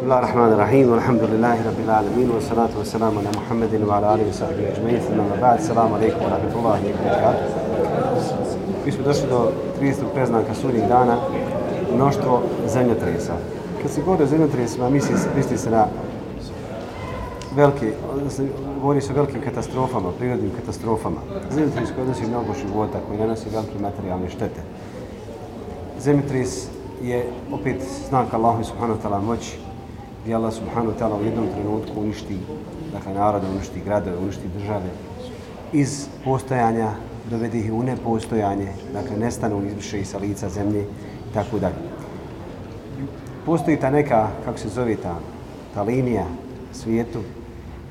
بسم الله الرحمن الرحيم والحمد لله رب العالمين والصلاة والسلام على محمد وعلى آله وصحبه أجمعين ثم بعد السلام عليكم ورحمة الله وبركاته Mi smo došli do 30. preznaka sudnjih dana, mnoštvo zemljotresa. Kad se govori o zemljotresima, misli, misli se na velike, odnosno, govori se o velikim katastrofama, prirodnim katastrofama. Zemljotres koji odnosi mnogo života, koji nanosi velike materijalne štete. Zemljotres je opet znak Allahu subhanahu wa ta'ala moći gdje Allah subhanahu wa ta'ala u jednom trenutku uništi dakle, narode, uništi gradove, uništi države iz postojanja dovede ih u nepostojanje, dakle nestanu izbriše i sa lica zemlje i tako dalje. Postoji ta neka, kako se zove ta, ta linija svijetu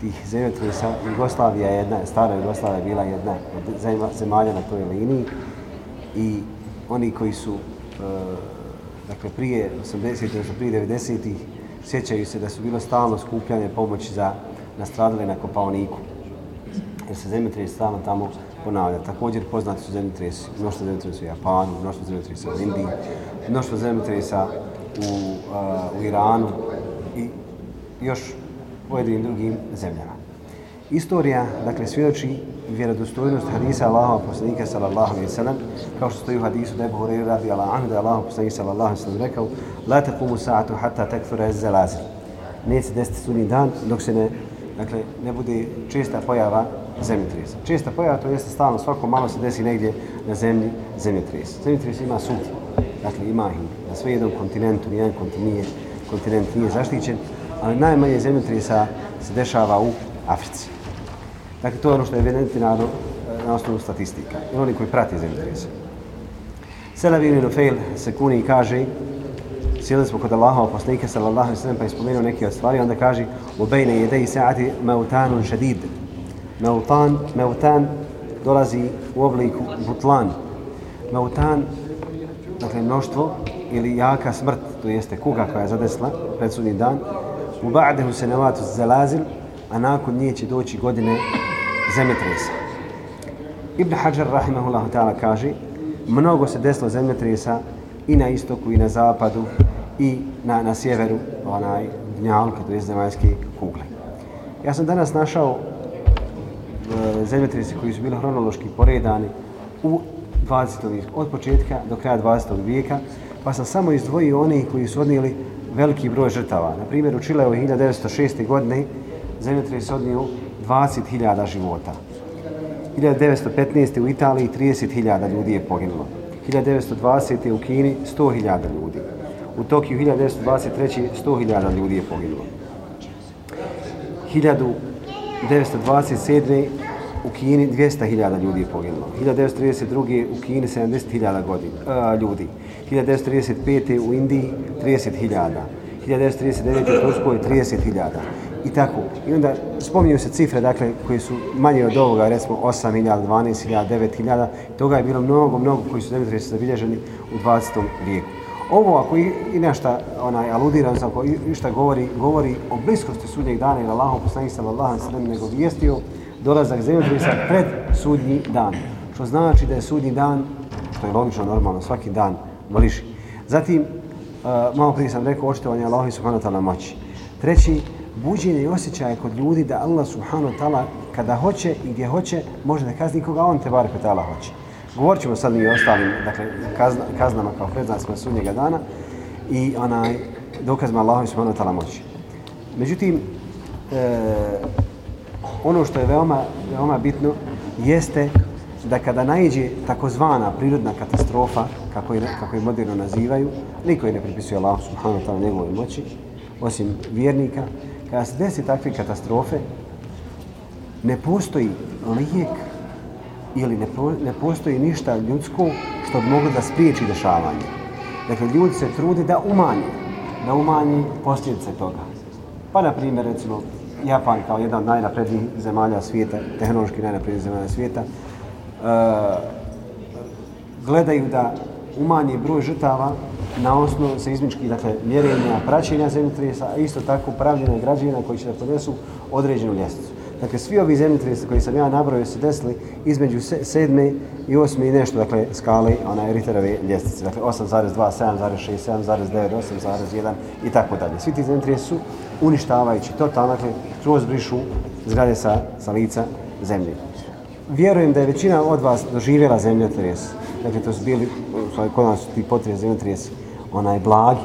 tih zemljotresa, Jugoslavija je jedna, stara Jugoslavija je bila jedna od zemalja na toj liniji i oni koji su e, dakle prije 80 odnosno prije 90-ih sjećaju se da su bilo stalno skupljanje pomoći za nastradale na Kopaoniku. Jer se zemljotres stalno tamo ponavlja. Također poznati su zemljotresi, mnoštvo zemljotresa u Japanu, mnoštvo zemljotresa u Indiji, mnoštvo zemljotresa u, uh, u Iranu i još pojedinim drugim zemljama. Istorija, dakle, svjedoči vjerodostojnost hadisa Allahova poslanika sallallahu alejhi ve sellem kao što stoji u hadisu da je Buhari radi Allah anhu da je Allahov poslanik sallallahu alejhi ve sellem rekao la taqumu sa'atu hatta takfura az-zalazil neće desiti sunni dan dok se ne dakle ne bude česta pojava zemljotresa. Česta pojava to jeste stalno svako malo se desi negdje na zemlji zemljotres. Zemljotres ima sud. Dakle ima ih na sve jednom kontinentu, nijedan kontinent nije, kontinent nije zaštićen, ali najmanje zemljotresa se dešava u Africi. Dakle, to je ono što je evidentirano na osnovu statistika. I oni koji prati zemljotrese. Selavi ibn Nufail se kuni i kaže sjeli smo kod Allaha poslanika sallallahu alejhi ve sellem pa je spomenuo neke od stvari onda kaže u bejne jedej saati mautanun shadid mautan mautan dolazi u obliku butlan mautan dakle mnoštvo ili jaka smrt to jeste kuga koja je zadesla predsudni dan u ba'dahu sanawatu zalazil a nakon nje će doći godine zemljotresa. Ibn Hajar, rahimahullahu ta'ala, kaže mnogo se desilo zemljotresa i na istoku i na zapadu i na, na sjeveru onaj dnjalke, to je zemaljske kugle. Ja sam danas našao e, zemljotrese koji su bili hronološki poredani u 20. vijeku, od početka do kraja 20. vijeka, pa sam samo izdvojio oni koji su odnijeli veliki broj žrtava. Na primjer, u Čileu 1906. godine zemljotres odnio 20.000 života. 1915. u Italiji 30.000 ljudi je poginulo. 1920. u Kini 100.000 ljudi. U Tokiju 1923. 100.000 ljudi je poginulo. 1927. u Kini 200.000 ljudi je poginulo. 1932. u Kini 70.000 uh, e, ljudi. 1935. u Indiji 30.000. 1939. u Turskoj 30.000 i tako. I onda spominju se cifre, dakle, koje su manje od ovoga, recimo 8.000, 12.000, 9.000, toga je bilo mnogo, mnogo koji su zemljotresi zabilježeni u 20. vijeku. Ovo, ako i, i nešta onaj, aludira, ako i šta govori, govori o bliskosti sudnjeg dana, jer Allahom poslanih sallallahu sallam, nego vijestio dolazak zemljotresa pred sudnji dan. Što znači da je sudnji dan, što je logično, normalno, svaki dan bliži. Zatim, eh, uh, malo prije sam rekao, očitovanje Allahovi subhanahu ta'ala moći. Treći, buđenje i osjećaje kod ljudi da Allah subhanahu wa ta'ala kada hoće i gdje hoće može da kazni koga on te bar ta'ala hoće. Govorit ćemo sad i ostalim dakle, kazna, kaznama kao predznacima sudnjega dana i onaj dokazma Allahom subhanahu wa ta'ala moći. Međutim, e, ono što je veoma, veoma bitno jeste da kada najđe takozvana prirodna katastrofa, kako je, kako je moderno nazivaju, niko je ne pripisuje Allah subhanahu wa ta'ala njegovoj moći, osim vjernika, kada se desi takve katastrofe, ne postoji lijek ili ne, po, ne postoji ništa ljudsko što bi moglo da spriječi dešavanje. Dakle, ljudi se trude da umanji, da umanji posljedice toga. Pa, na primjer, recimo, Japan kao jedan od najnaprednijih zemalja svijeta, tehnološki najnaprednijih zemalja svijeta, uh, gledaju da umanji broj žrtava na osnovu seizmičkih dakle, mjerenja, praćenja zemljotresa, a isto tako pravljene građevina koji će da podnesu određenu ljestvicu. Dakle, svi ovi zemljotresi koji sam ja nabrojio se desili između sedme i osme i nešto, dakle, skale ona Ritterove ljestvice. Dakle, 8,2, 7,6, 7,9, 8,1 i tako dalje. Svi ti zemljotresi su uništavajući totalno, dakle, kroz brišu zgrade sa, sa lica zemlje. Vjerujem da je većina od vas doživjela zemljotres. Dakle, to su bili, kod nas ti potrezi, zemljotresi, onaj blagi,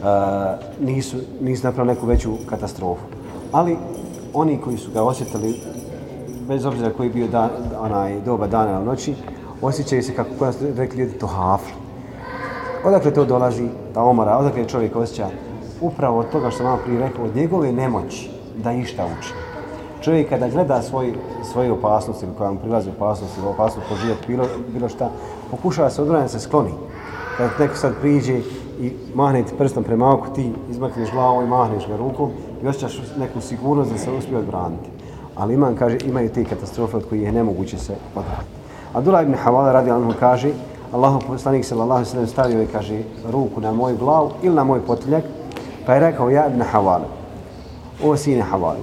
uh, nisu, nisu napravili neku veću katastrofu. Ali oni koji su ga osjetili, bez obzira koji bio dan, onaj doba dana ili noći, osjećaju se, kako kod nas rekli ljudi, to hafli. Odakle to dolazi, ta omara, odakle čovjek osjeća? Upravo od toga što malo prije rekao, od njegove nemoći da išta uči. Čovjek kada gleda svoj, svoje opasnosti ili koja mu prilazi opasnosti ili opasnost po život, bilo, bilo šta, pokušava se odvranja se skloni. Kad neko sad priđe i mahne ti prstom prema oku, ti izmakneš glavu i mahneš ga rukom i osjećaš neku sigurnost da se uspije odbraniti. Ali imam, kaže, imaju te katastrofe od kojih je nemoguće se odbraniti. Abdullah ibn Havala radi Anhu kaže, Allahu poslanik sallallahu sallam stavio i kaže ruku na moju glavu ili na moj potiljak, pa je rekao ja ibn Havala, o sine Havala,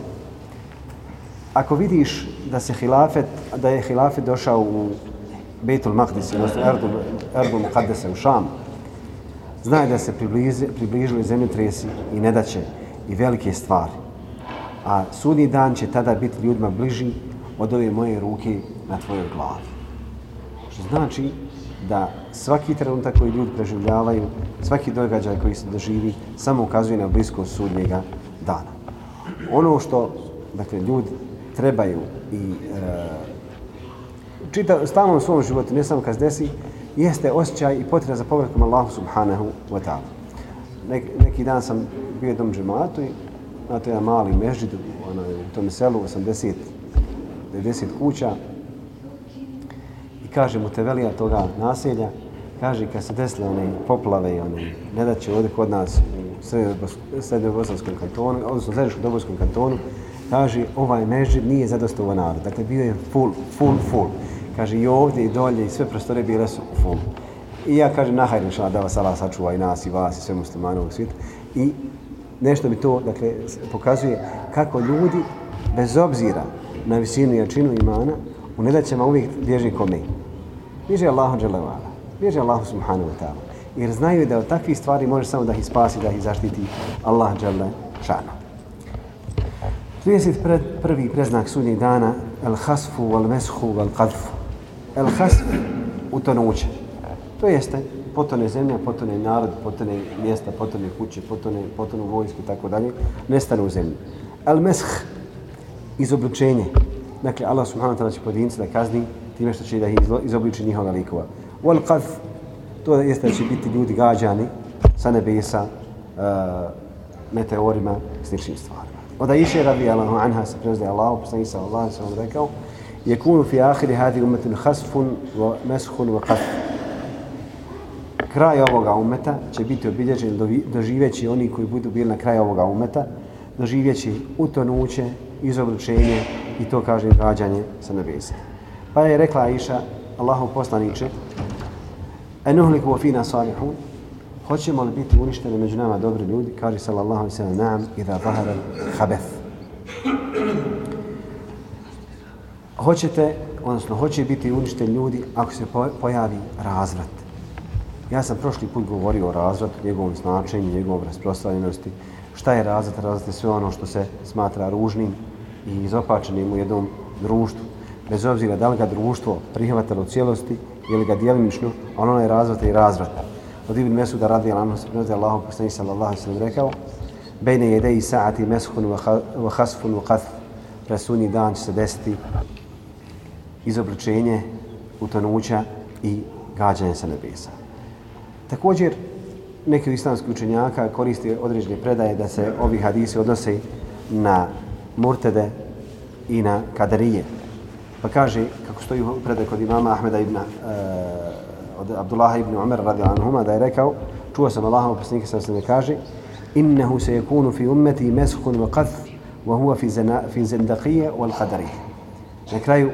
ako vidiš da se hilafet, da je hilafet došao u Bejtul Maqdis, odnosno Erdul, Erdul Mukaddese u Šamu, Znaj da se približi, približili zemljotresi i nedaće i velike stvari. A sudnji dan će tada biti ljudima bliži od ove moje ruke na tvojoj glavi. Što znači da svaki trenutak koji ljudi preživljavaju, svaki događaj koji se doživi, samo ukazuje na blisko sudnjega dana. Ono što dakle, ljudi trebaju i e, čita, stalno u svom životu, ne samo kad se desi, jeste osjećaj i potreba za povratkom Allahu subhanahu wa ta'ala. Nek, neki dan sam bio jednom džematu i na to je mali mežid ono, u tom selu, 80, 90 kuća i kaže mu te velija toga naselja, kaže kad se desile one poplave i one ne da će ovdje kod nas u srednjobosanskom kantonu, odnosno u kantonu, kaže ovaj mežid nije zadostovo narod. Dakle, bio je full, full, full. Kaže, i ovdje i dolje i sve prostore bile su u full. I ja kažem, nahajde inšala da vas Allah sačuva i nas i vas i sve muslimane ovog svijeta. I nešto mi to, dakle, pokazuje kako ljudi, bez obzira na visinu i jačinu imana, u nedaćama uvijek bježi kome. Bježi Allahu dželevala. Bježi Allahu subhanahu wa ta'ala. Jer znaju da od takvih stvari može samo da ih spasi, da ih zaštiti Allah dželle šana. 31. preznak sudnjeg dana, al hasfu, al meshu, al qadfu el has utonuće. To jeste potone zemlja, potone narod, potone mjesta, potone kuće, potone, potone vojske i tako dalje, nestane u zemlji. El mesh, izobličenje. Dakle, Allah subhanahu wa ta'ala će pojedinci da kazni time što će da izobliči njihova likova. Wal qaf, to jeste da će biti ljudi gađani sa nebesa, uh, meteorima, sličnim stvarima. Oda iše radi Allahu anha se prenosi Allah, poslanik sa Allah, rekao, يكون في آخر هذه أمة خسف ومسخ وقف kraj ovoga umeta će biti obilježen doživjeći oni koji budu bili na kraju ovoga umeta, doživjeći utonuće, izobručenje i to kaže gađanje sa nebesa. Pa je rekla Aisha, Allahu poslaniče, enuhliku wa fina salihun, hoćemo li biti uništeni među nama dobri ljudi, kaže sallallahu alaihi sallam, naam, idha zahara habeth Hoćete, odnosno hoće biti uništen ljudi ako se pojavi razvrat. Ja sam prošli put govorio o razvratu, njegovom značenju, njegovom rasprostranjenosti. Šta je razvrat? Razvrat je sve ono što se smatra ružnim i izopačenim u jednom društvu. Bez obzira da li ga društvo prihvatalo u cijelosti ili ga dijelimično, ono je razvrata i razvrata. Od Ibn Mesuda radi Allahom se prenozi Allahom poslani sallallahu alejhi ve rekao: "Bejne jedei sa'ati meshun wa hasfun wa qath." Presuni dan će se desiti izobličenje utanuća i gađanje sa nebesa. Također, neki islamski učenjaka koristi određene predaje da se ovi hadisi odnose na murtede i na kadarije. Pa kaže, kako stoji predaj kod imama Ahmeda ibn, uh, od Abdullaha ibn Umar radi anhuma, da je rekao, čuo sam Allaha u sam se ne kaže, innehu se yakunu fi ummeti meshun wa qadh, wa huwa fi, zena, fi zendaqije wal qadarije. Na kraju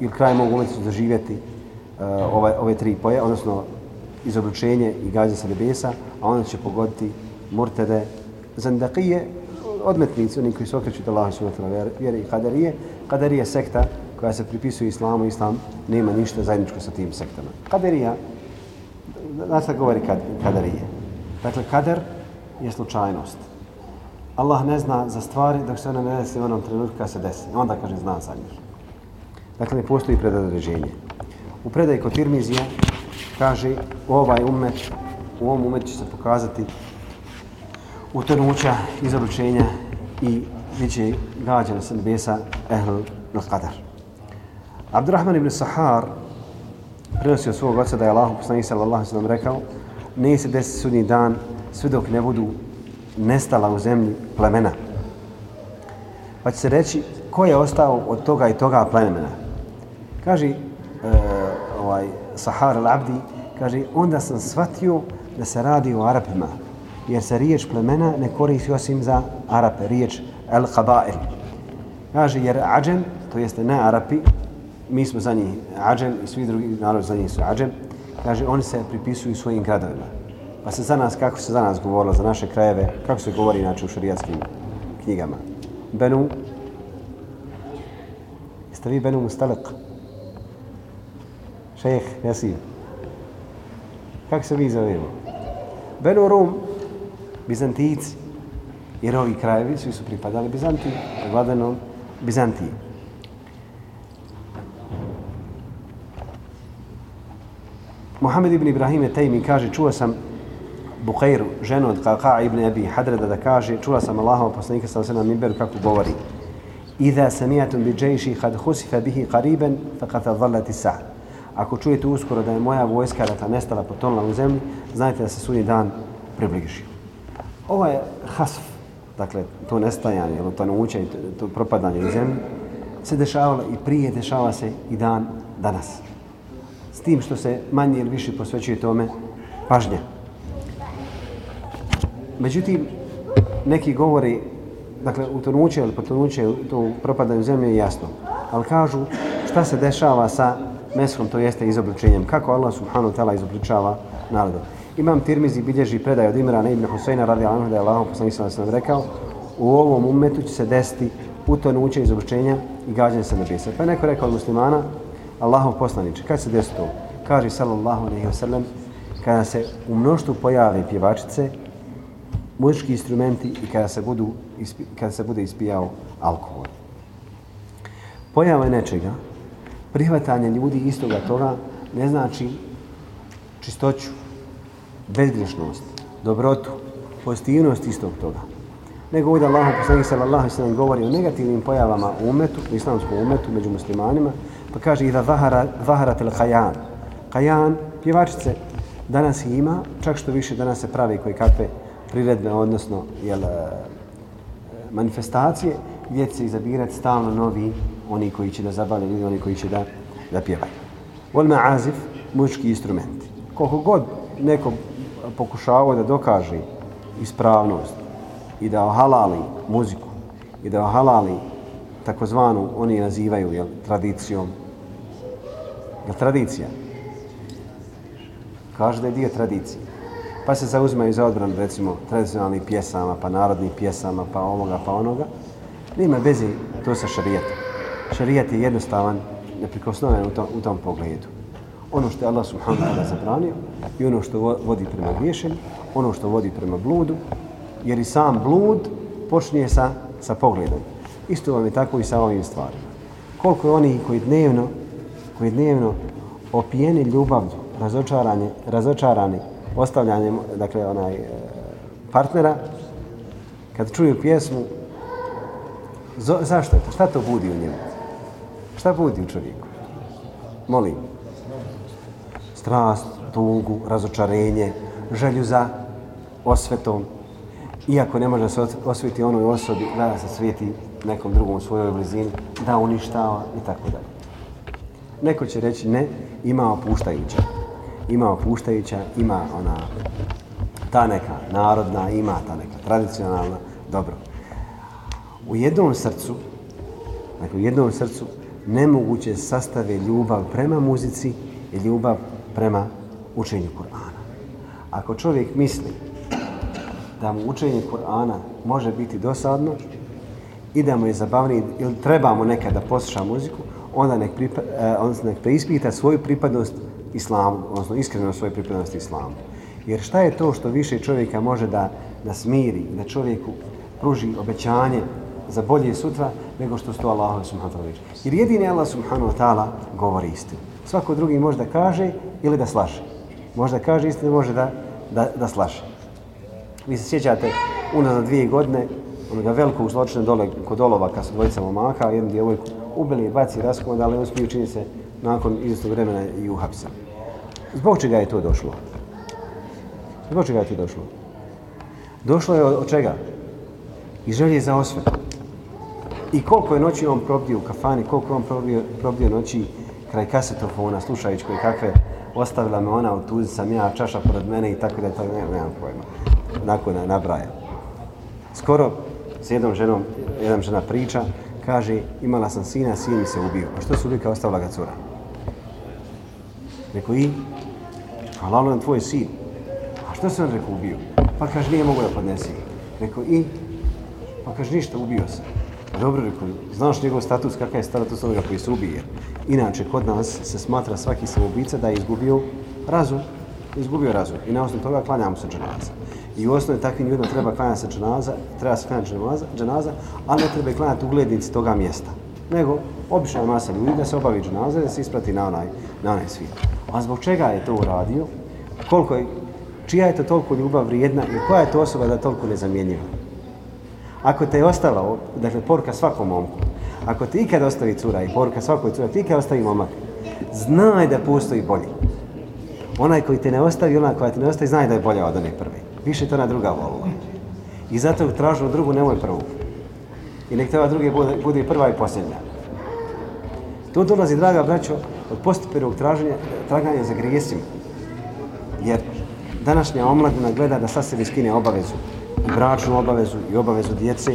ili kraj mogu umjetnosti doživjeti uh, e, ove, ovaj, ove tri poje, odnosno izobličenje i gađa sa nebesa, a onda će pogoditi murtede zandakije, odmetnici, oni koji se okreću da Allah subhanahu wa ta'ala vjeri i kaderije. Kaderije sekta koja se pripisuje islamu, islam nema ništa zajedničko sa tim sektama. Kaderija, da se govori kad, kaderije. Dakle, kader je slučajnost. Allah ne zna za stvari dok se ona ne desi u onom trenutku kad se desi. Onda kaže zna za njih. Dakle, ne postoji predodređenje. U predaj kod Tirmizija kaže ovaj umet, u ovom umetu će se pokazati utonuća, izoručenja i bit će gađana sa nebesa ehl na qadar. Abdurrahman ibn Sahar prenosio svog oca da je Allah poslanih sallallahu sallam rekao ne se desi sudnji dan sve dok ne budu nestala u zemlji plemena. Pa će se reći ko je ostao od toga i toga plemena. Kaže e, ovaj, Sahar al-Abdi, kaže, onda sam shvatio da se radi o Arapima, jer se riječ plemena ne koristi osim za Arape, riječ el-Qabail. Kaže, jer Ađem, to jeste ne Arapi, mi smo za njih Ađem i svi drugi narodi za njih su Ađem, kaže, oni se pripisuju svojim gradovima. Pa se za nas, kako se za nas govorilo, za naše krajeve, kako se govori inače u šarijatskim knjigama? Benu, jeste vi Benu Mustalek? Šejh, jesi? Kako se mi zovemo? Benu Rum, Bizantijici. Jer ovi krajevi svi su pripadali Bizantiji, vladanom Bizantiji. Mohamed ibn Ibrahim Tejmi kaže, čuo sam Bukhairu, ženu od Kaka ibn Abi Hadreda da kaže, čula sam Allahova poslanika sa osam minberu kako govori. Iza samijatum bi džejši kad husifa bihi qariben, faqata dhallati sa' ako čujete uskoro da je moja vojska rata nestala, potonula u zemlji, znajte da se sudnji dan približi. Ovo je hasf, dakle, to nestajanje, to naučanje, to propadanje u zemlji, se dešavalo i prije, dešava se i dan danas. S tim što se manje ili više posvećuje tome pažnja. Međutim, neki govori, dakle, utonuće ili potonuće, to propadanje u zemlji je jasno. Ali kažu šta se dešava sa mesom, to jeste izobličenjem. Kako Allah subhanahu ta'ala izobličava narodom. Imam Tirmizi bilježi predaj od Imrana ibn Husayna radi Anhu da je Allah poslanik sam sam rekao u ovom umetu će se desiti utonuće izobličenja i gađanje sa nebesa. Pa je neko rekao od muslimana Allahov poslaniče, kad se desi to? Kaže sallallahu alaihi wa sallam kada se u mnoštu pojave pjevačice muzički instrumenti i kada se, budu, kada se bude ispijao alkohol. Pojava je nečega prihvatanje ljudi istoga toga ne znači čistoću, bezgrešnost, dobrotu, pozitivnost istog toga. Nego ovdje Allah poslanik sallallahu alaihi sallam govori o negativnim pojavama u umetu, u islamskom umetu, među muslimanima, pa kaže i da vahara, vahara tel kajan. Kajan, pjevačice, danas ima, čak što više danas se pravi koji kakve priredne, odnosno jel, eh, manifestacije, gdje izabirati stalno novi oni koji će da zabavljaju ljudi, oni koji će da, da pjevaju. Vol ma'azif, muzički instrumenti. Koliko god neko pokušavao da dokaže ispravnost i da ohalali muziku i da ohalali takozvanu, oni nazivaju jel, tradicijom. Jel tradicija? Kaže da je dio tradicije. Pa se zauzimaju za odbran, recimo, tradicionalnih pjesama, pa narodnih pjesama, pa ovoga, pa onoga. Nema veze to sa šarijetom šarijat je jednostavan, neprikosnoven u tom, u tom pogledu. Ono što je Allah subhanahu wa ta'ala zabranio i ono što vodi prema griješenju, ono što vodi prema bludu, jer i sam blud počinje sa, sa pogledom. Isto vam je tako i sa ovim stvarima. Koliko je oni koji dnevno, koji dnevno opijeni ljubavlju, razočarani, razočarani ostavljanjem, dakle, onaj, e, partnera, kad čuju pjesmu, zašto je to? Šta to budi u njemu? Šta budi u čovjeku? Molim. Strast, tugu, razočarenje, želju za osvetom. Iako ne može se osviti onoj osobi, da se svijeti nekom drugom u svojoj blizini, da uništava i tako dalje. Neko će reći ne, ima opuštajuća. Ima opuštajuća, ima ona ta neka narodna, ima ta neka tradicionalna. Dobro. U jednom srcu, dakle u jednom srcu nemoguće sastave ljubav prema muzici i ljubav prema učenju Kur'ana. Ako čovjek misli da mu učenje Kur'ana može biti dosadno i da mu je zabavniji ili trebamo nekad da posluša muziku, onda nek, pripa, eh, onda nek preispita svoju pripadnost islamu, odnosno iskreno svoju pripadnost islamu. Jer šta je to što više čovjeka može da, da smiri, da čovjeku pruži obećanje za bolje sutra nego što sto Allah subhanahu wa ta'ala Jer jedini Allah subhanahu wa ta'ala govori istinu. Svako drugi možda kaže ili da slaže. Možda kaže istinu, može da, da, da slaže. Vi se sjećate, unazad dvije godine, onoga velikog zločina dole kod Olova, kad su dvojica momaka, jednu djevojku ubili i baci raskom, ali on smiju čini se nakon izvestog vremena i uhapsa. Zbog čega je to došlo? Zbog čega je to došlo? Došlo je od, od čega? I želje za osvetom. I koliko je noći on probdio u kafani, koliko on probdio, probdio noći kraj kasetofona, slušajući koje kakve ostavila me ona, u tuzi sam ja, čaša pored mene i tako da je to, ne, nemam pojma. Nakon na, nabraja. Skoro s jednom ženom, jedna žena priča, kaže, imala sam sina, sin mi se ubio. A što su ubio ostavila ga cura? Rekao, i? Hvala na tvoj sin. A što se on rekao ubio? Pa kaže, nije mogu da podnesi. Rekao, i? Pa kaže, ništa, ubio se. Dobro, rekao, znaš njegov status, kakav je status onoga koji se ubije? Inače, kod nas se smatra svaki samoubica da je izgubio razum. Izgubio razum. I na osnovu toga klanjamo se dženaza. I u osnovi takvim ljudima treba klanjati se dženaza, treba se klanjati dženaza, dženaza, ali ne treba klanjati uglednici toga mjesta. Nego, obična masa ljudi da se obavi dženaza, da se isprati na onaj, na onaj svijet. A zbog čega je to uradio? Koliko je, čija je to toliko ljubav vrijedna i koja je to osoba da toliko nezamjenjiva? Ako te je ostala, dakle, poruka svakom momku, ako ti ikad ostavi cura i poruka svakoj cura, ti ikad ostavi momak, znaj da postoji bolji. Onaj koji te ne ostavi, ona koja te ne ostavi, znaj da je bolja od one prve. Više to na druga volila. I zato tražu drugu, nemoj prvu. I nek teba druge bude, bude prva i posljednja. To dolazi, draga braćo, od postupenog traženja, traganja za grijesima. Jer današnja omladina gleda da sa sebi skine obavezu i bračnu obavezu i obavezu djece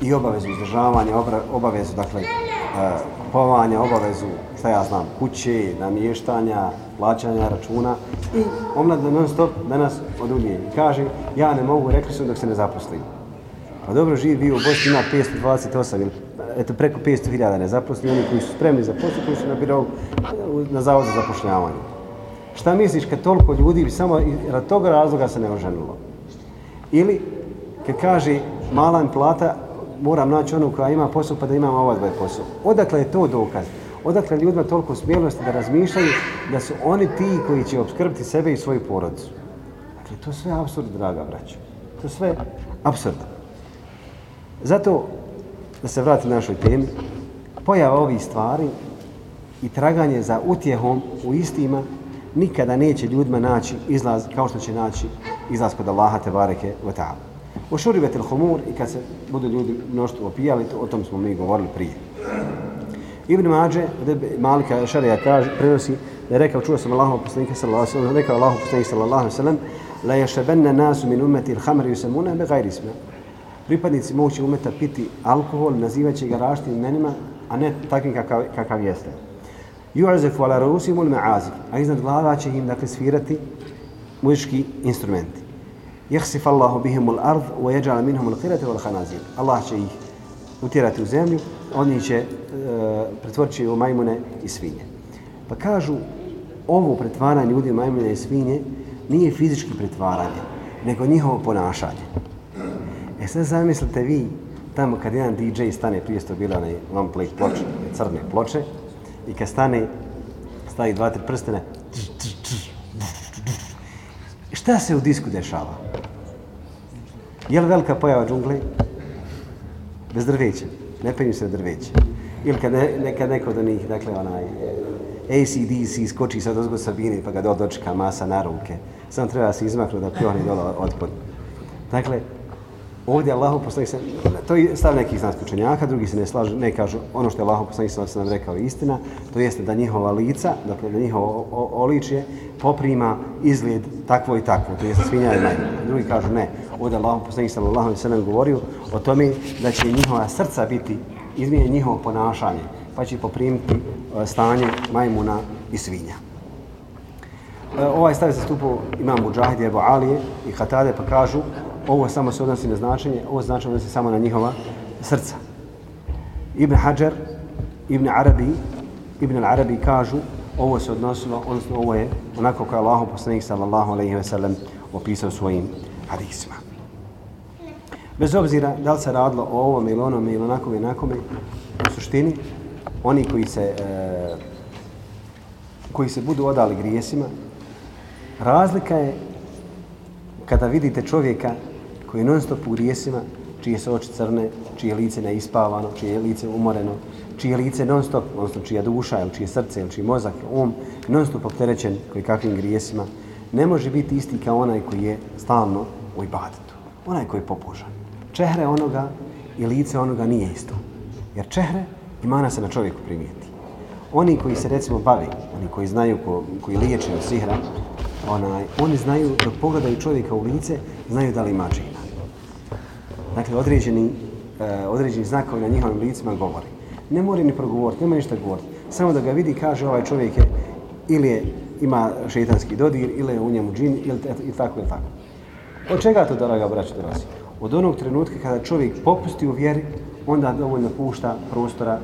i obavezu izdržavanja, obavezu, dakle, uh, kupovanja, obavezu, šta ja znam, kuće, namještanja, plaćanja računa i omladina non stop danas od uvije i kaže ja ne mogu, rekli su dok se ne zaposlim. Pa dobro, živi bio u Bosni, ima 528 ili eto preko 500.000 nezaposleni, oni koji su spremni za posao, koji su na birovu na zavod za zapošljavanje. Šta misliš kad toliko ljudi bi samo rad toga razloga se ne oženilo? Ili kad kaže mala plata, moram naći onu koja ima posao pa da imam ova dvoje posao. Odakle je to dokaz? Odakle ljudima toliko smjelosti da razmišljaju da su oni ti koji će obskrbiti sebe i svoju porodicu? Dakle, to sve absurd, draga braća. To sve absurd. Zato, da se vrati našoj temi, pojava ovih stvari i traganje za utjehom u istima nikada neće ljudima naći izlaz kao što će naći izlaz kod Allaha te bareke ta'ala. O šurivet il humur i kad se budu ljudi mnoštvo opijali, to, o tom smo mi govorili prije. Ibn Mađe, Malika Šarija kaže, prenosi da je rekao, čuo sam Allahom poslanika sallallahu alaihi sallam, rekao Allahom poslanika sallallahu alaihi sallam, la ješebenne nasu min umeti il hamri yusamune be gajri isma. Pripadnici moći umeta piti alkohol, nazivaće ga raštim imenima, a ne takvim kakav, kakav jeste. Ju'azefu ala rusimul me'azif, a iznad glava će im dakle svirati muzički instrumenti. يخسف الله بهم الأرض ard, wa jeđala minhum الله wal. Allah će ih utjerati u zemlju, oni će e, pretvoriti u majmune i svinje. Pa kažu, ovo pretvaranje ljudi u majmune i svinje nije fizički pretvaranje, nego njihovo ponašanje. E sad zamislite vi, tamo kad jedan DJ stane, prije sto bila onaj one plate ploče, crne ploče, i kad stane, stavi dva, tri prstene, šta se u disku dešava? Je li velika pojava džungle? Bez drveća. Ne penju se drveće. Ili kad, ne, nekad neko od onih, dakle, onaj, e, ACDC skoči sad ozgod Sabine pa ga do dočeka masa na ruke. Samo treba se izmaknuti da pjoni dole otpod. Dakle, ovdje Allahu poslanik se, to je stav nekih znanstvenih učenjaka, drugi se ne slažu, ne kažu ono što je Allahu poslanik se nam rekao istina, to jeste da njihova lica, dakle da njihovo oličje poprima izgled takvo i takvo, to jeste svinja i najbolje. Drugi kažu ne, ovdje Allahu poslanik sallallahu alejhi ve sellem govorio o tome da će njihova srca biti izmijenjeno njihovo ponašanje, pa će poprimiti e, stanje majmuna i svinja. E, ovaj stav zastupao imam Mujahid i Ebu Alije i Hatade pa kažu ovo samo se odnosi na značenje, ovo značenje odnosi samo na njihova srca. Ibn Hajar, Ibn Arabi, Ibn Arabi kažu ovo se odnosilo, odnosno ovo je onako kao Allahom poslanik sallallahu alaihi ve sellem opisao svojim hadisima. Bez obzira da li se radilo o ovom ili onom ili onakome ili onakome, u suštini, oni koji se, e, koji se budu odali grijesima, razlika je kada vidite čovjeka koji je non stop u grijesima, čije se oči crne, čije lice neispavano, čije lice umoreno, čije lice non stop, odnosno čija duša, ili čije srce, ili čiji mozak, um, non stop opterećen koji kakvim grijesima, ne može biti isti kao onaj koji je stalno u ibadetu. Onaj koji je popužan. Čehre onoga i lice onoga nije isto. Jer čehre imana se na čovjeku primijeti. Oni koji se recimo bavi, oni koji znaju, ko, koji liječe od sihra, onaj, oni znaju, da pogledaju čovjeka u lice, znaju da li ima džina. Dakle, određeni, uh, određeni znakovi na njihovim licima govori. Ne mora ni progovoriti, nema ništa govoriti. Samo da ga vidi, kaže ovaj čovjek je, ili je, ima šeitanski dodir, ili je u njemu džin, ili, ili tako, ili tako. Od čega to, draga braća, dolazi? Od onog trenutka kada čovjek popusti u vjeri, onda dovoljno pušta prostora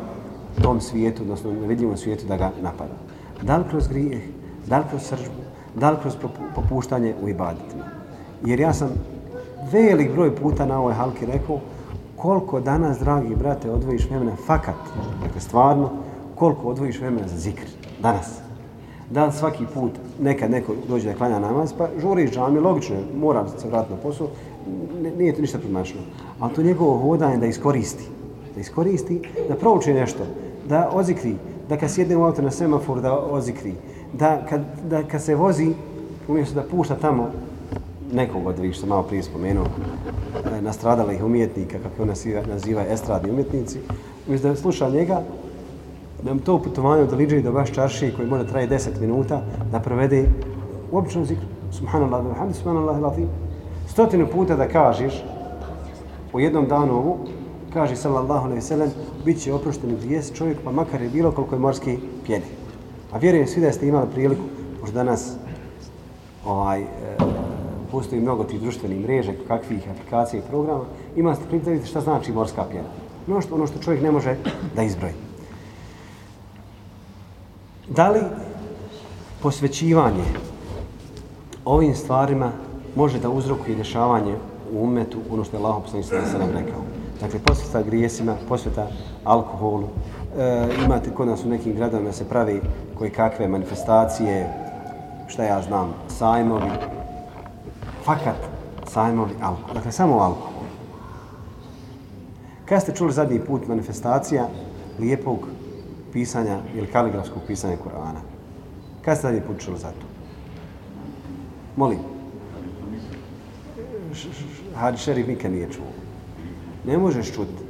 tom svijetu, odnosno nevidljivom svijetu da ga napada. Da li kroz grijeh, da li kroz sržbu, da li kroz popuštanje u ibaditima. Jer ja sam velik broj puta na ovoj halki rekao koliko danas, dragi brate, odvojiš vremena fakat, dakle stvarno, koliko odvojiš vremena za zikr danas. Da svaki put nekad neko dođe da klanja namaz, pa žuri iz džami, logično je, mora se vratiti na posao, nije to ništa predmačno. Ali to njegovo hodanje da iskoristi, da iskoristi, da prouči nešto, da ozikri, da kad sjedne u auto na semafor da ozikri, da kad, da kad se vozi, umjesto da pušta tamo nekog od ovih što malo prije spomenuo, e, nastradalih umjetnika, kako on naziva, naziva estradni umjetnici, umjesto da sluša njega, da mu to putovanje od Liđe do vaš čaršije koji može traje 10 minuta, da provede u običnom zikru. Subhanallah, alhamdu, subhanallah, latim. Stotinu puta da kažeš u jednom danu ovu, kaže sallallahu alaihi sallam, bit će oprošteni grijes čovjek, pa makar je bilo koliko je morski pjeni. A vjerujem svi da ste imali priliku, možda danas ovaj, e, postoji mnogo tih društvenih mreže, kakvih aplikacija i programa, ima ste priliku šta znači morska pjena. Ono što, ono što čovjek ne može da izbroji. Da li posvećivanje ovim stvarima može da uzrokuje dešavanje u umetu, ono što je Allahom poslani sada nam rekao. Dakle, posveta grijesima, posveta alkoholu. E, imate kod nas u nekim gradovima se pravi koje kakve manifestacije, šta ja znam, sajmovi, fakat sajmovi alkohol. Dakle, samo alkohol. Kada ste čuli zadnji put manifestacija lijepog pisanja ili kaligrafskog pisanja Kur'ana? Kada ste zadnji put čuli za to? Molim. Hadi šerif nikad nije čuo. Ne možeš čuti.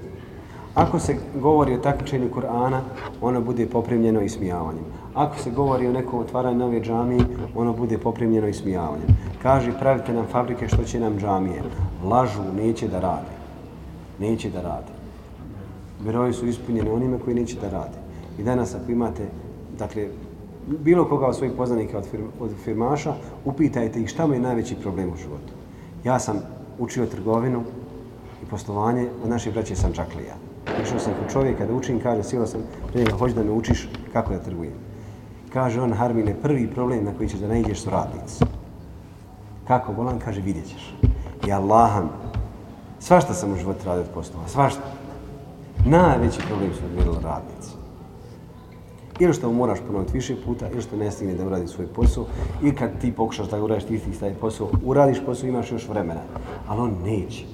Ako se govori o takmičenju Kur'ana, ono bude poprimljeno ismijavanjem. Ako se govori o nekom otvaranju nove džamije, ono bude poprimljeno i ismijavanjem. Kaže, pravite nam fabrike što će nam džamije. Lažu, neće da rade. Neće da rade. Mirovi su ispunjeni onima koji neće da rade. I danas ako imate, dakle, bilo koga od svojih poznanika od, firma, od firmaša, upitajte ih šta mu je najveći problem u životu. Ja sam učio trgovinu i poslovanje od naših braće Sančaklija. Išao sam kod čovjeka da učim, kaže, sila sam, prije njega, hoće da me učiš kako da trgujem. Kaže on, Harmine, prvi problem na koji ćeš da najdeš su radnici. Kako, bolan, kaže, vidjet ćeš. I Allaham, svašta sam u životu radio od poslova, svašta. Najveći problem su odvjerili radnici ili što moraš ponoviti više puta, ili što ne stigne da uradi svoj posao, i kad ti pokušaš da uradiš ti isti taj posao, uradiš posao, imaš još vremena. Ali on neće.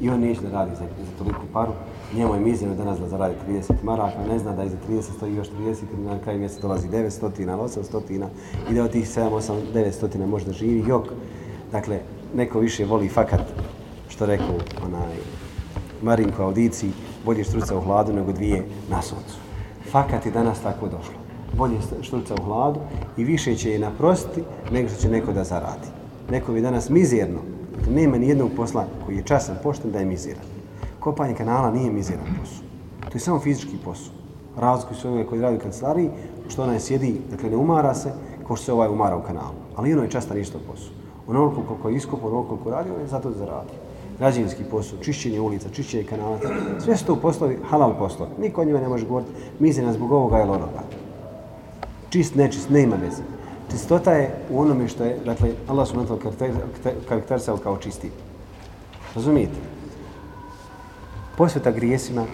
I on neće da radi za, za toliku paru. Njemu je mizino danas da zaradi 30 maraka, ne zna da iza 30 stoji još 30, kad na kraju mjeseca dolazi 900 ili 800 i da od tih 7, 8, 900 može da živi. Jok. Dakle, neko više voli fakat, što rekao onaj Marinko Audici, bolje štruca u hladu nego dvije na suncu fakat je danas tako došlo. Bolje štruca u hladu i više će je naprostiti nego što će neko da zaradi. Neko je danas mizerno. Dakle, nema ni jednog posla koji je časan pošten da je miziran. Kopanje kanala nije mizeran posao. To je samo fizički posao. Razliku su ove koji radi u kancelariji, što ona sjedi, dakle ne umara se, kao što se ovaj umara u kanalu. Ali ono je časta ništa posao. Ono koliko je iskopao, ono koliko radi, on je zato da zaradi. građevinski posao, čišćenje ulica, čišćenje kanala, sve su to poslovi, halal poslovi. Niko o njima ne može govoriti, misli nas zbog ovoga ili onoga. Čist, nečist, ne ima veze. Čistota je u onome što je, dakle, Allah su mental karakterisao kao čisti. Razumijete? Posveta grijesima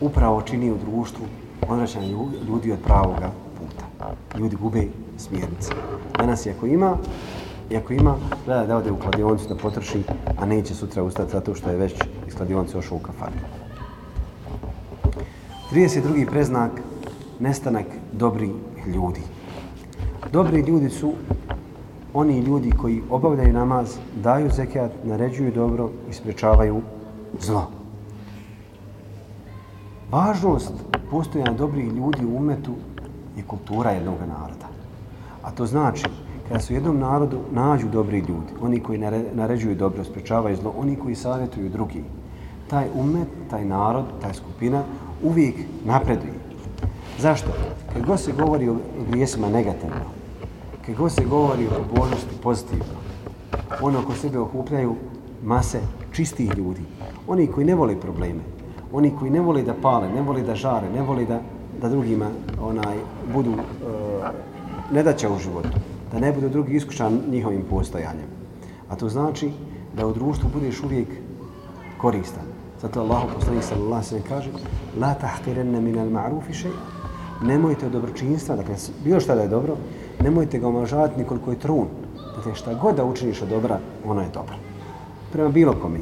upravo čini u društvu odvraćanje ljudi od pravoga puta. Ljudi gube smjernice. Danas, je ako ima, I ako ima, gleda da ode u kladioncu da potroši, a neće sutra ustati zato što je već iz kladionce ošao u kafanu. 32. preznak, nestanak dobrih ljudi. Dobri ljudi su oni ljudi koji obavljaju namaz, daju zekijat, naređuju dobro i sprečavaju zlo. Važnost postojanja dobrih ljudi u umetu je kultura jednog naroda. A to znači kada su jednom narodu nađu dobri ljudi, oni koji naređuju dobro, sprečavaju zlo, oni koji savjetuju drugi, taj umet, taj narod, taj skupina uvijek napreduje. Zašto? Kad god se govori o grijesima negativno, kad god se govori o božnosti pozitivno, ono ko sebe okupljaju mase čistih ljudi, oni koji ne vole probleme, oni koji ne vole da pale, ne vole da žare, ne vole da, da drugima onaj budu e, nedaća u životu, da ne budu drugi iskušan njihovim postojanjem. A to znači da u društvu budeš uvijek koristan. Zato Allah poslanik sallallahu sallam kaže La tahqiranna min al ma'rufi shay." Nemojte od dobročinstva, dakle, bilo šta da je dobro, nemojte ga omažavati nikoliko je trun. Dakle, šta god da učiniš od dobra, ono je dobro. Prema bilo kome.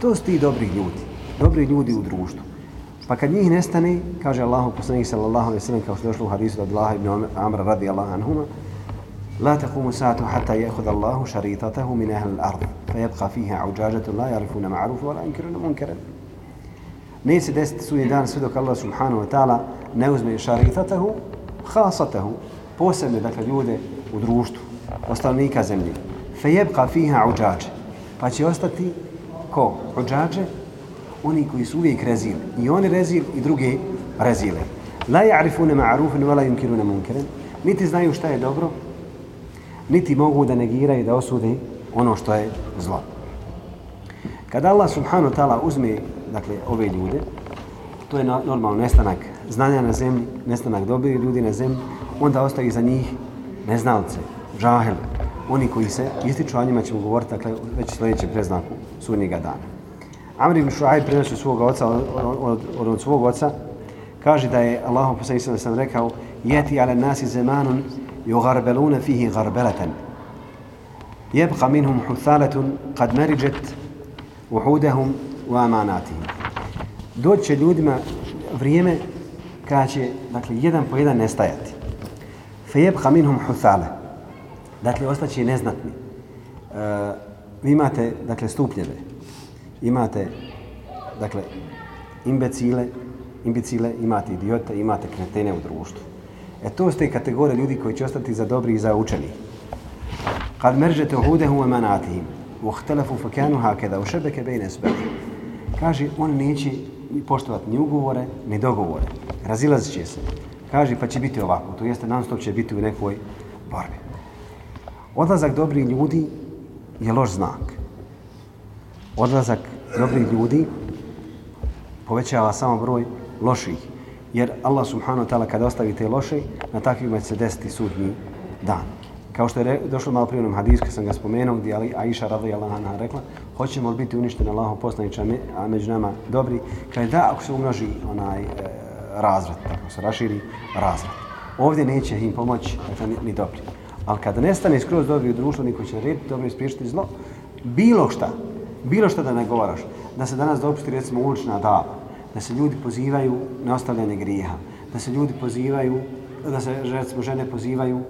To su ti dobri ljudi dobri ljudi u društvu. Pa kad njih nestane, kaže Allahu poslanik sallallahu alejhi ve sellem kao što je došlo u hadisu od Allaha ibn Amra radijallahu anhuma, la taqumu sa'atu hatta ya'khudha Allahu sharitatahu min ahli al-ard, fa fiha 'ujajatu la ya'rifuna ma'rufa wa la yunkiruna munkar. Nisi desti su jedan sve dok Allah subhanahu wa ta'ala ne uzme sharitatahu, khasatahu, posebne dakle ljude u društvu, ostalnika zemlje. Fa fiha 'ujaj. Pa će ostati ko? Uđađe Oni koji su uvijek rezili. I oni rezil i drugi rezile. La ja'rifune ma'arufine, vala yunkirune munkeren. Niti znaju šta je dobro, niti mogu da negiraju da osude ono što je zlo. Kada Allah subhanahu ta'ala uzme dakle, ove ljude, to je normalno nestanak znanja na zemlji, nestanak dobri ljudi na zemlji, onda ostaje za njih neznalce, žahel, oni koji se ističu, o njima ćemo govoriti, dakle, već sljedećem preznaku sudnjega dana. Amr ibn Šuaj prenosi svog oca, od, od, od, od svog oca, kaže da je Allah poslanik sallallahu sam rekao yati ala nasi zamanun yugharbeluna fihi gharbalatan yabqa minhum huthalatun qad marijat wuhudahum wa amanatihim. Doće ljudima vrijeme kada će dakle jedan po jedan nestajati. Fe yabqa minhum huthale. Dakle ostaće neznatni. Uh, vi imate dakle stupnjeve imate dakle imbecile imbecile, imate idiote, imate kretene u društvu. E to ste kategorije ljudi koji će ostati za dobri i za učeni. Kad meržete hudehu emanatihim, uhtelefu fakanu hakeda, ušebeke bejne sbeli. Kaže, on neće poštovati ni ugovore, ni dogovore. Razilazit će se. Kaže, pa će biti ovako. To jeste, non stop će biti u nekoj borbi. Odlazak dobrih ljudi je loš znak. Odlazak dobrih ljudi povećava samo broj loših. Jer Allah subhanahu wa ta'ala kada ostavi te loše, na takvim će se desiti sudnji dan. Kao što je došlo malo prije onom hadisku, sam ga spomenuo, gdje Ali Aisha radijallahu anha rekla, hoćemo li biti uništeni Allahom poslanića, a među nama dobri, Kaže da, ako se umnoži onaj e, razred, tako se raširi razred. Ovdje neće im pomoći, dakle, ni, ni dobri. Ali kada nestane skroz dobri u društvu, niko će narediti dobro ispriješiti zlo, bilo šta, bilo šta da negovaraš, da se danas dopusti recimo ulična dava, da se ljudi pozivaju na ostavljanje grijeha, da se ljudi pozivaju, da se recimo žene pozivaju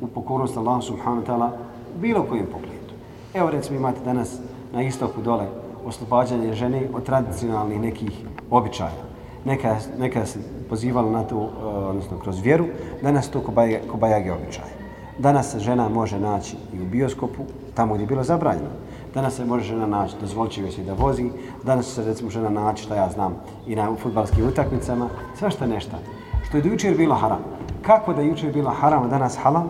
u pokornost Allah subhanahu wa ta'ala bilo kojem pogledu. Evo recimo imate danas na istoku dole oslobađanje žene od tradicionalnih nekih običaja. Neka, neka se pozivalo na to, e, odnosno kroz vjeru, danas to kobajage običaje. Danas se žena može naći i u bioskopu, tamo gdje je bilo zabranjeno. Danas se može žena naći, dozvolit će se da vozi. Danas se recimo žena naći, šta ja znam, i na futbalskim utakmicama. svašta nešta. Što je do jučer bilo haram. Kako da jučer bilo haram, a danas halal?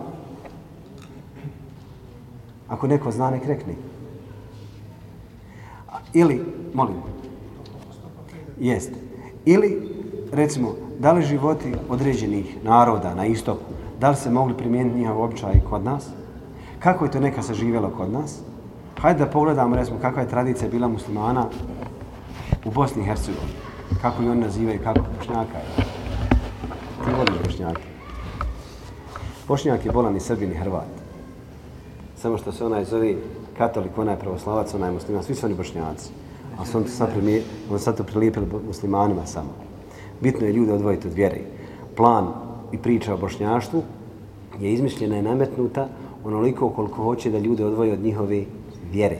Ako neko zna, nek rekne. Ili, molim, jest, ili, recimo, da li životi određenih naroda na istoku, da li se mogli primijeniti njihov običaj kod nas? Kako je to neka saživjelo kod nas? Hajde da pogledamo, recimo, kakva je tradicija bila muslimana u Bosni i Hercegovini. Kako i oni nazivaju, kako bošnjaka je. Ti voliš bošnjake. Bošnjak je bolan i srbin i hrvat. Samo što se onaj zove katolik, onaj pravoslavac, onaj musliman, svi su oni bošnjaci. A su on, sad, primije, on sad to prilijepili muslimanima samo. Bitno je ljude odvojiti od vjere. Plan i priča o bošnjaštvu je izmišljena i nametnuta onoliko koliko hoće da ljude odvoje od njihove vjere.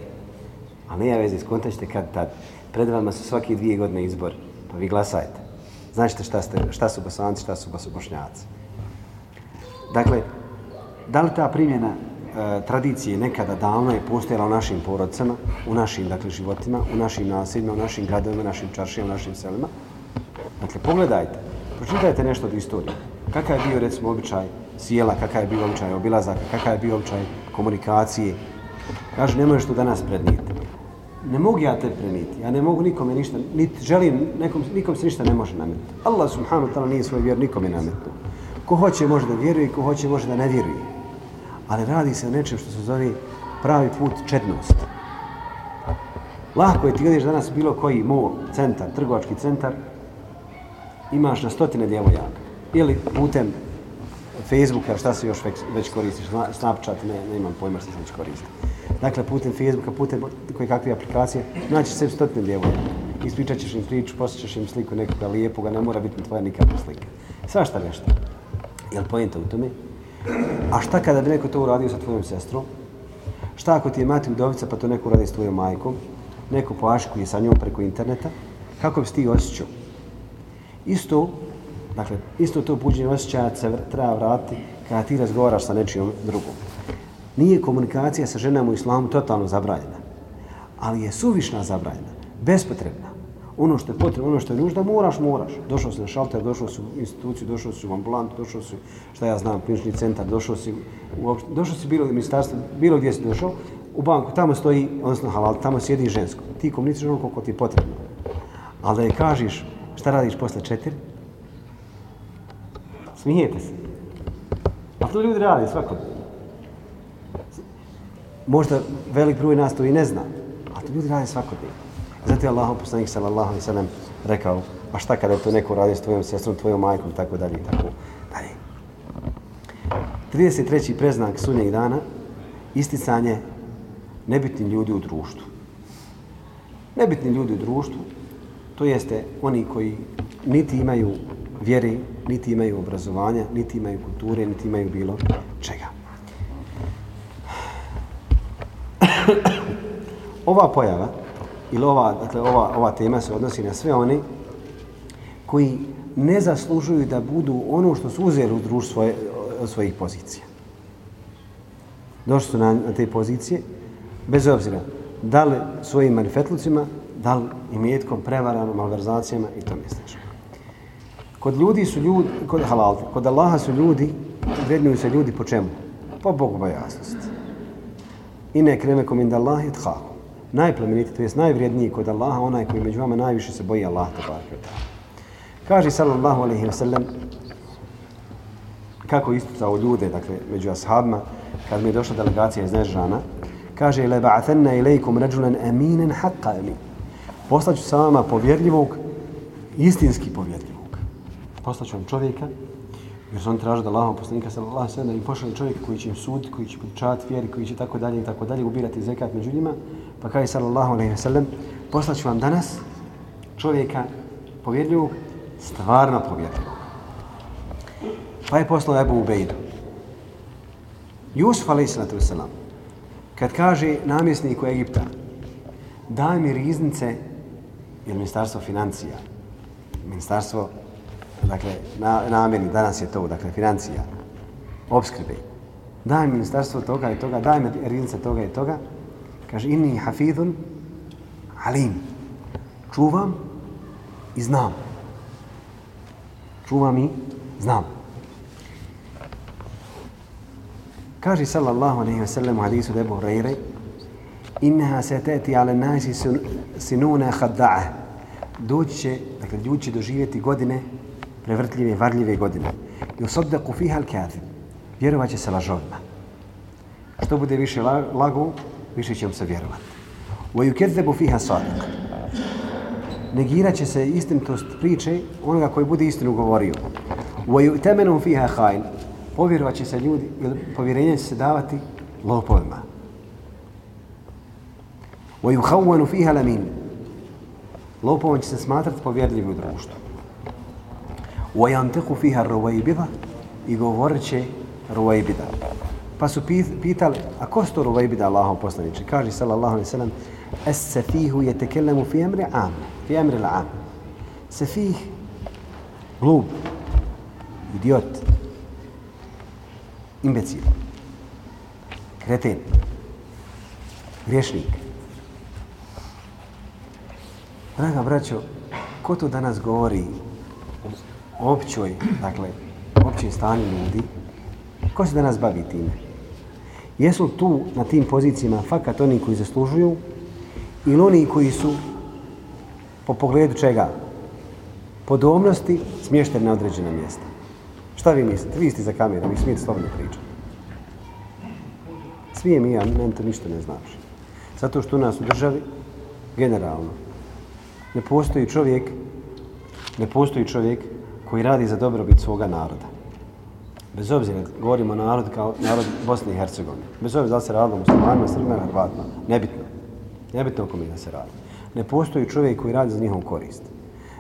A ne ja skontačite kad tad. Pred vama su svaki dvije godine izbor, pa vi glasajte. Značite šta, ste, šta su bosanci, šta su bošnjaci. Dakle, da li ta primjena e, tradicije nekada davno je postojala u našim porodcama, u našim dakle, životima, u našim naseljima, u našim gradovima, našim čaršijama, u našim selima? Dakle, pogledajte, pročitajte nešto od istorije. Kakav je bio, recimo, običaj sjela, kakav je bio običaj obilazaka, kakav je bio običaj komunikacije. Kaže, nemoj što danas prednijeti. Ne mogu ja te preniti, ja ne mogu nikome ništa, niti želim, nekom, nikom se ništa ne može nametiti. Allah subhanahu ta'ala nije svoj vjer nikome nametno. Ko hoće može da vjeruje, ko hoće može da ne vjeruje. Ali radi se o nečem što se zove pravi put četnost. Lahko je ti gledeš danas bilo koji mol, centar, trgovački centar, imaš na stotine djevojaka. Ili putem Facebooka, šta se još već, već koristiš, Snapchat, ne, ne imam pojma što se već koristi. Dakle, putem Facebooka, putem koje kakve aplikacije, naći se stotne djevojaka. Ispričat ćeš im priču, posjećaš im sliku nekoga lijepoga, ne mora biti tvoja nikakva slika. Svašta nešto. Jel pojenta u tome? A šta kada bi neko to uradio sa tvojom sestrom? Šta ako ti je mati udovica pa to neko uradi s tvojom majkom? Neko poaškuje sa njom preko interneta? Kako bi ti osjećao? Isto, dakle, isto to buđenje osjećaja se treba vratiti kada ti razgovaraš sa nečijom drugom. Nije komunikacija sa ženama u islamu totalno zabranjena, ali je suvišna zabranjena, bespotrebna ono što je potrebno, ono što je nužda, moraš, moraš. Došao si na šalter, došao si u instituciju, došao si u ambulantu, došao si, šta ja znam, klinični centar, došao si u došao si bilo u ministarstvo, bilo gdje si došao, u banku, tamo stoji, odnosno halal, tamo sjedi žensko. Ti komuniciraš ono koliko ti je potrebno. Ali da je kažeš šta radiš posle četiri, smijete se. A to ljudi rade svako. Možda velik broj nas to i ne zna, a to ljudi rade svakodnevno. Zato je Allah poslanik sallallahu alejhi ve sellem rekao: "A šta kada to neko radi s tvojom sestrom, tvojom majkom, tako dalje i tako dalje." 33. preznak sunnjeg dana isticanje nebitni ljudi u društvu. Nebitni ljudi u društvu, to jeste oni koji niti imaju vjere, niti imaju obrazovanja, niti imaju kulture, niti imaju bilo čega. Ova pojava ili ova, dakle, ova, ova tema se odnosi na sve oni koji ne zaslužuju da budu ono što su uzeli u društvu svoje, svojih pozicija. Došli su na, na te pozicije, bez obzira da li svojim manifetlucima, da li imetkom, prevarama, malverzacijama i to mislično. Kod ljudi su ljudi, kod halal, kod Allaha su ljudi, vrednuju se ljudi po čemu? Po Bogu bojasnosti. Ine ne kreme kom inda Allah i thaku to jest najvrijedniji kod Allaha, onaj koji među vama najviše se boji Allah. Kaže sallallahu alaihi wa sallam, kako istucao ljude, dakle, među ashabima, kad mi je došla delegacija iz Nežrana, kaže, le ba'athenna ilaikum rađulan eminen haqqa emin. Poslaću sa vama povjerljivog, istinski povjerljivog. Poslaću vam čovjeka, jer su oni tražili da Allahom poslanika sallallahu alaihi wa sallam, da im pošali čovjek koji će im suditi, koji će pričati vjeri, koji će tako dalje i tako dalje, ubirati zekat među njima, Pa kaže sallallahu alaihi wa sallam, poslaću vam danas čovjeka povjerljivog, stvarno povjerljivog. Pa je poslao Ebu Ubejdu. Jusuf alaihi sallatu wasallam, kad kaže namjesniku Egipta, daj mi riznice, ili ministarstvo financija, ministarstvo, dakle, na, namjeni, danas je to, dakle, financija, obskrbe, daj ministarstvo toga i toga, daj mi toga i toga, Kaže, inni hafidun alim. Čuvam i znam. Čuvam i znam. Kaže sallallahu alaihi wa sallam u hadisu debu Hureyre, Inneha se teti ale najsi sinune hadda'a. Doći će, dakle, ljudi će doživjeti godine, prevrtljive, varljive godine. I u soddeku fiha al-kathib. Vjerovat će se lažovima. Što bude više lagu, više će se vjerovati. Wa yukedzebu fiha sadiq. Negirat će se istinitost priče onoga koji bude istinu govorio. Wa yu'tamanu fiha khain. Povjerovat će se ljudi, ili povjerenje će se davati lopovima. Wa yukhawwanu fiha lamin. Lopovom će se smatrati povjerljivim u društvu. وَيَنْتَقُ فِيهَا fiha i govorit će Ruvajbida. Pa su pitali, a ko su to Ruvajbida Allahom poslanici? Kaže sallallahu alejhi ve es sefihu je yatakallamu fi amri 'am, fi amri al-'am." Safih glub, idiot, imbecil, kreten, griješnik. Draga braćo, ko to danas govori općoj, dakle, općoj stanju ljudi, ko se danas bavi time? Jesu tu na tim pozicijama fakat oni koji zaslužuju ili oni koji su po pogledu čega? Podobnosti smješteni na određena mjesta. Šta vi mislite? Vi ste za kameru, vi smijete slobodno pričati. Smijem i ja, meni to ništa ne znači. Zato što u nas u državi, generalno, ne postoji čovjek, ne postoji čovjek koji radi za dobrobit svoga naroda. Bez obzira, govorimo o narod kao narod Bosne i Hercegovine. Bez obzira da se radilo muslimanima, srbima, hrvatima. Nebitno. Nebitno o kome da se radi. Ne postoji čovjek koji radi za njihov korist.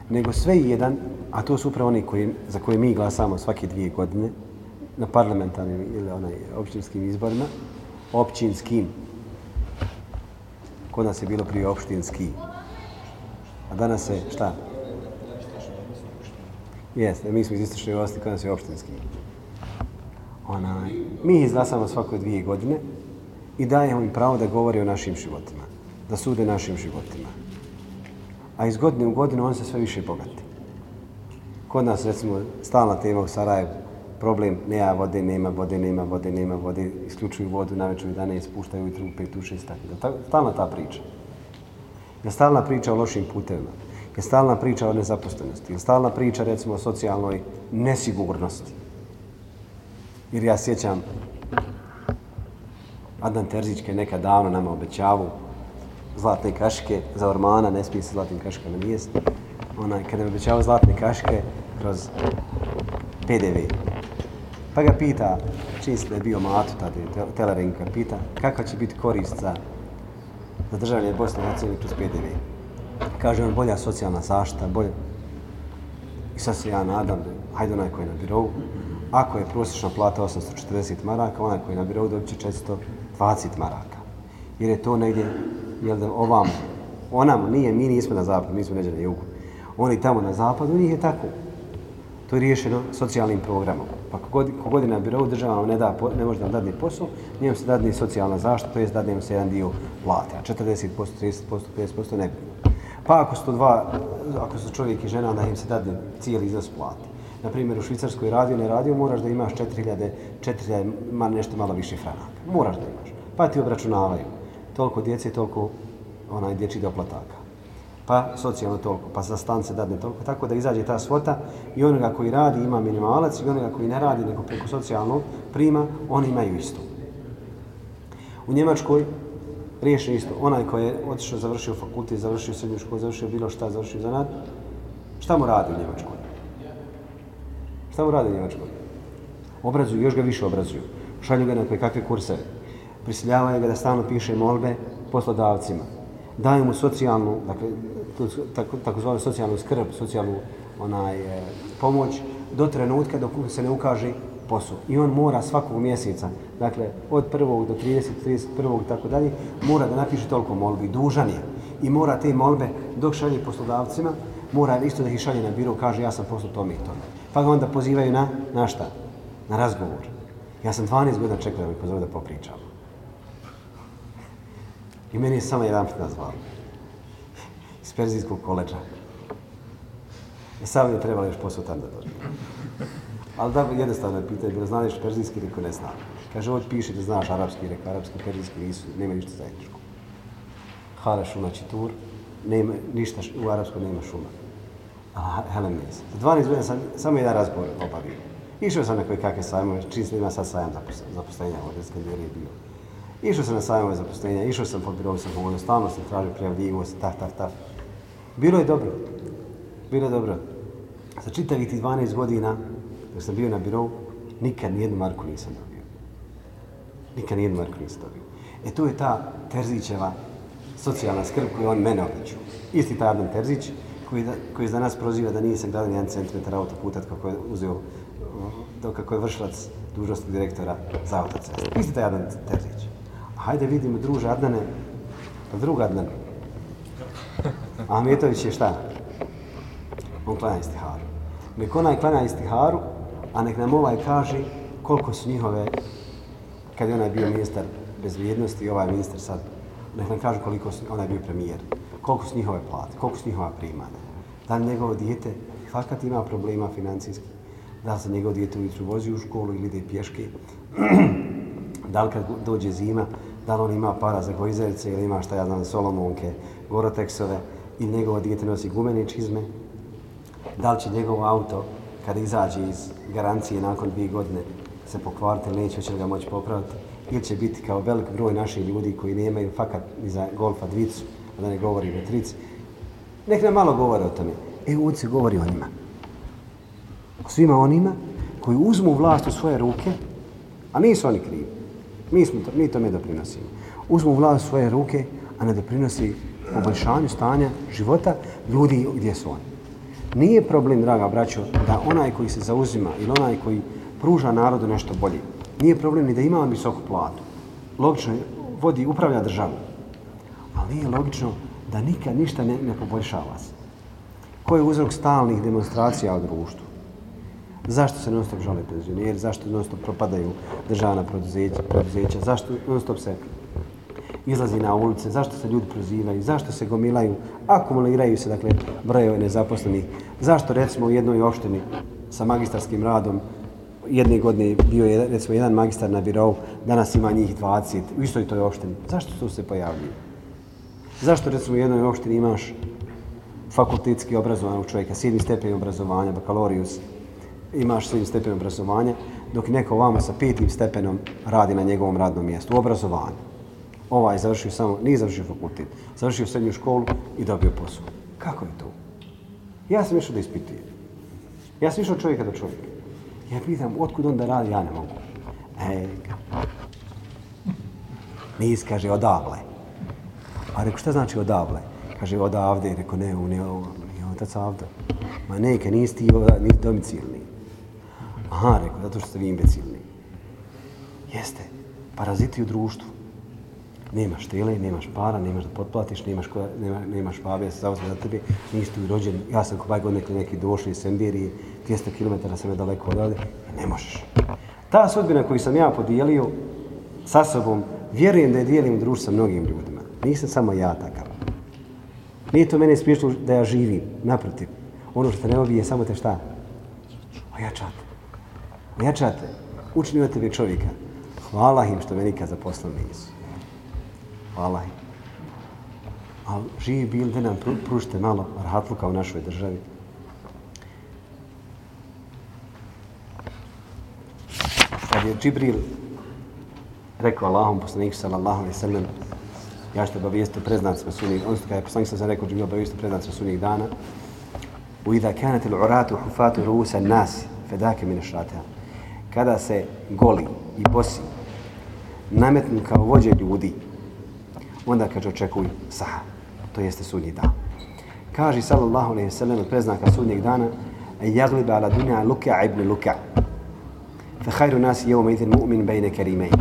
Nego sve jedan, a to su upravo oni koji, za koje mi glasamo svake dvije godine, na parlamentarnim ili onaj općinskim izborima, općinskim. Kod nas je bilo prije opštinski. A danas se, šta? Jeste, mi smo iz istočne vlasti, kod nas je opštinski. Ona, mi izglasamo svako dvije godine i dajemo im pravo da govori o našim životima, da sude našim životima. A iz godine u godinu on se sve više bogati. Kod nas, recimo, stalna tema u Sarajevu, problem, nema vode, nema vode, nema vode, nema vode, isključuju vodu na večer dana i spuštaju ujutru u pet, u šest, tako da. Stalna ta priča. Je stalna priča o lošim putevima. Je stalna priča o nezaposlenosti. Je stalna priča, recimo, o socijalnoj nesigurnosti. Jer ja sjećam, Adnan Terzić je nekad davno nama obećavu zlatne kaške za ormana, ne smije se zlatnim kaškama nijest. Onaj, kada je obećavao zlatne kaške kroz PDV. Pa ga pita, čini se da je bio Matu tada, Telerenka, pita kakva će biti korist za, za državlje Bosne i Hercegovine kroz PDV. Kaže on, bolja socijalna zaštita, bolje. I sad se ja nadam, hajde onaj koji je na birovu, ako je prosječna plata 840 maraka, onaj koji je na birovu dobit će 420 maraka. Jer je to negdje, jel da ovamo, onamo, nije, mi nismo na zapadu, mi smo neđe na jugu. Oni tamo na zapadu, njih je tako. To je riješeno socijalnim programom. Pa kogod je na birovu država ne, da, ne može da dadne posao, njemu se dadne socijalna zaštita, to je dadne se jedan dio plate, a 40%, 30%, 50% ne bilo. Pa ako su to dva, ako su čovjek i žena, onda im se dade cijeli iznos plati. Na primjer, u Švicarskoj radio, ne radio, moraš da imaš 4000, 4000, ma nešto malo više franaka. Moraš da imaš. Pa ti obračunavaju. Toliko djece, toliko onaj dječji doplataka. Pa socijalno toliko, pa za stan se dadne toliko. Tako da izađe ta svota i onoga koji radi ima minimalac i onoga koji ne radi nego preko socijalnog prima, oni imaju isto. U Njemačkoj riješi isto. Onaj koji je otišao, završio fakultet, završio srednju školu, završio bilo šta, završio zanat, šta mu radi u Njemačkoj? Šta mu radi u Njemačkoj? Obrazuju, još ga više obrazuju. Šalju ga na koje kakve kurse. Prisiljavaju ga da stalno piše molbe poslodavcima. Daju mu socijalnu, dakle, tako, tako socijalnu skrb, socijalnu onaj, e, pomoć do trenutka dok se ne ukaže posao. I on mora svakog mjeseca, dakle, od 1. do 30, 31. i tako dalje, mora da napiše toliko molbi, dužan je. I mora te molbe, dok šalje poslodavcima, mora isto da ih šalje na biro, kaže ja sam poslao tome i tome pa ga onda pozivaju na, na šta? Na razgovor. Ja sam 12 godina čekao da mi pozove da popričam. I meni je samo jedan put nazvao. Iz Perzijskog koleđa. E, I je trebalo još posao tam da dođe. Ali da, jednostavno je pitanje, da znaš Perzijski, niko ne zna. Kaže, ovdje piše da znaš arapski, rekao, arapski, perzijski nisu, nema ništa zajedničko. Hara šuma Čitur, nema, ništa š- u arapskom nema šuma. A Heleniz. Za 12 godina sam samo jedan razbor obavio. Išao sam na koje kakve sajmove, čim sam ima sad sajam zaposlenja ovdje s Skandirije bio. Išao sam na sajmove zaposlenja, išao sam pod birovom sam pomoću, stalno sam tražio prijavljivo se, taf, taf, taf. Bilo je dobro. Bilo je dobro. Za čitavih ti 12 godina, dok sam bio na birovu, nikad nijednu marku nisam dobio. Nikad nijednu marku nisam dobio. E tu je ta Terzićeva socijalna skrb koju on mene obliču. Isti taj Adnan Terzić, koji, da, koji za nas proziva da nije sam gradio jedan centimetar autoputa kako je uzeo, to kako je vršilac dužnosti direktora za autocest. Isti taj Adnan Terzić. A hajde vidimo, druže Adnane, pa drug Adnan. Ahmetović je šta? On klanja istiharu. Nek onaj klanja istiharu, a nek nam ovaj kaže koliko su njihove, kad je onaj bio ministar bezvijednosti i ovaj ministar sad, nek nam kaže koliko su, onaj bio premijer, koliko su njihove plate, koliko su njihova primanja. Da li njegovo dijete fakat ima problema financijski, da li se njegovo dijete ujutru vozi u školu ili ide pješke, da li kad dođe zima, da li on ima para za gojzerice ili ima šta ja znam Solomonke, Goroteksove ili njegovo dijete nosi gumene čizme, da li će njegovo auto kada izađe iz garancije nakon dvije godine se pokvariti ili neće, hoće ga moći popraviti ili će biti kao velik broj naših ljudi koji nemaju fakat ni za golfa dvicu, a da ne govori o trici. Nek nam malo govore o tome. E, ovdje se govori o njima. O svima onima koji uzmu vlast u svoje ruke, a nisu oni krivi. Mi, smo to, mi tome doprinosimo. Uzmu vlast u svoje ruke, a ne doprinosi poboljšanju stanja života ljudi gdje su oni. Nije problem, draga braćo, da onaj koji se zauzima ili onaj koji pruža narodu nešto bolje, nije problem ni da ima visoku platu. Logično je, vodi, upravlja državu. Ali nije logično da nikad ništa ne, ne poboljšava se. Ko je uzrok stalnih demonstracija u društvu? Zašto se non stop žale penzioneri? Zašto non stop propadaju državna preduzeća? preduzeća? Zašto non stop se izlazi na ulice? Zašto se ljudi prozivaju? Zašto se gomilaju? Akumuliraju se, dakle, brojeve nezaposlenih. Zašto, recimo, u jednoj opštini sa magistarskim radom jedne godine bio je, recimo, jedan magistar na birovu, danas ima njih 20 u istoj toj opštini. Zašto su se pojavljaju? Zašto, recimo, u jednoj opštini imaš fakultetski obrazovanog čovjeka, sedmi stepen obrazovanja, bakalorijus, imaš sedmi stepen obrazovanja, dok neko vama sa petim stepenom radi na njegovom radnom mjestu, u obrazovanju. Ovaj završio samo, nije završio fakultet, završio srednju školu i dobio posao. Kako je to? Ja sam išao da ispitujem. Ja sam išao čovjeka do čovjeka. Ja pitam, otkud on da radi, ja ne mogu. E, nis, kaže, odavle. Pa A rekao, šta znači odavle? Kaže, odavde. Rekao, ne, on je, nije otac Avda. Ma neke, nisi ti ova- nisi domicilni. Aha, rekao, zato što ste vi imbecilni. Jeste, paraziti u društvu. Nemaš tele, nemaš para, nemaš da potplatiš, nemaš, koja, nema, nemaš babe da se zauzme za tebe, nisi tu rođen. Ja sam ko godine neki došli iz Sembirije, 200 km sam je daleko odavde, ne možeš. Ta sudbina koju sam ja podijelio sa sobom, vjerujem da je dijelim u sa mnogim ljudima. Nisam samo ja takav. Nije to mene smiješno da ja živim, naprotiv. Ono što te ne obije, samo te šta? Ojačate. Ojačate. Učinio tebe čovjeka. Hvala im što me nikad zaposlili nisu. Hvala. Ali živi bil da nam pružite malo rahatluka u našoj državi. Kad je Džibril rekao Allahom poslaniku sallallahu alaihi sallam ja ću te obavijestiti o preznacima sunnih, odnosno kada je poslanik sam rekao Džibril obavijestiti preznat preznacima sunnih dana u idha kanat il-uratu hufatu ruusa nas fedake mine šrata kada se goli i bosi nametnu kao vođe ljudi onda kaže očekuj saha, to jeste sudnji dan. Kaže sallallahu alejhi ve sellem preznaka sudnjeg dana yagliba ala dunya luka ibn luka. Fa khairu nas yawma idhin mu'min bayna karimayn.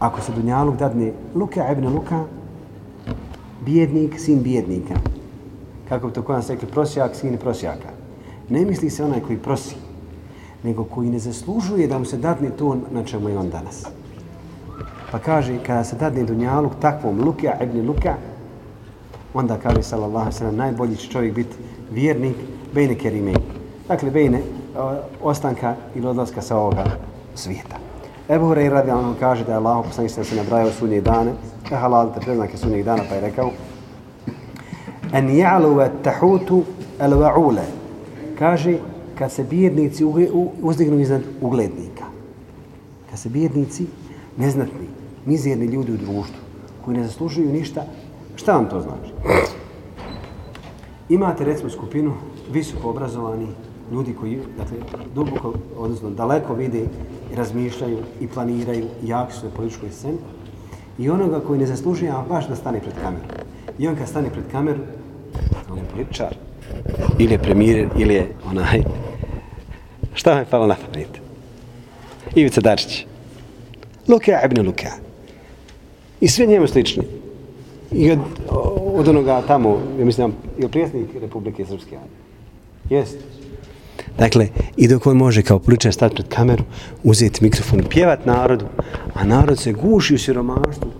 Ako se dunjaluk dadne Luka ibn Luka, bijednik, sin bijednika. Kako bi to kod nas rekli, prosjak, sin prosjaka. Ne misli se onaj koji prosi, nego koji ne zaslužuje da mu se dadne to na čemu je on danas. Pa kaže, kada se dadne dunjaluk takvom Luka ibn Luka, onda kaže, sallallahu alaihi sallam, najbolji će čovjek biti vjernik bejne kerime. Dakle, bejne ostanka ili odlaska sa ovoga svijeta. Ebu Hureyre radi on kaže da je Allah poslanik se nabrajao sudnje dane, e halal te preznake sudnjeg dana, pa je rekao En ja'luve wa tahutu el va'ule Kaže, kad se bjednici uzdignu iznad uglednika. Kad se bjednici neznatni, mizerni ljudi u društvu, koji ne zaslužuju ništa, šta vam to znači? Imate recimo skupinu visoko obrazovani ljudi koji dakle, duboko, odnosno daleko vide i razmišljaju i planiraju i jak su na političkoj sceni i onoga koji ne zaslužuje, a baš da stane pred kameru. I on kad stane pred kameru, on je političar, ili je premijer, ili je onaj... Šta vam je palo na pamet? Ivica Dačić. Luka ibn Luka. I sve njemu slični. I od, od onoga tamo, ja mislim, je prijesnik Republike Srpske. Jest. Dakle, i dok on može kao političar stati pred kameru, uzeti mikrofon, pjevat narodu, a narod se guši u siromaštvu,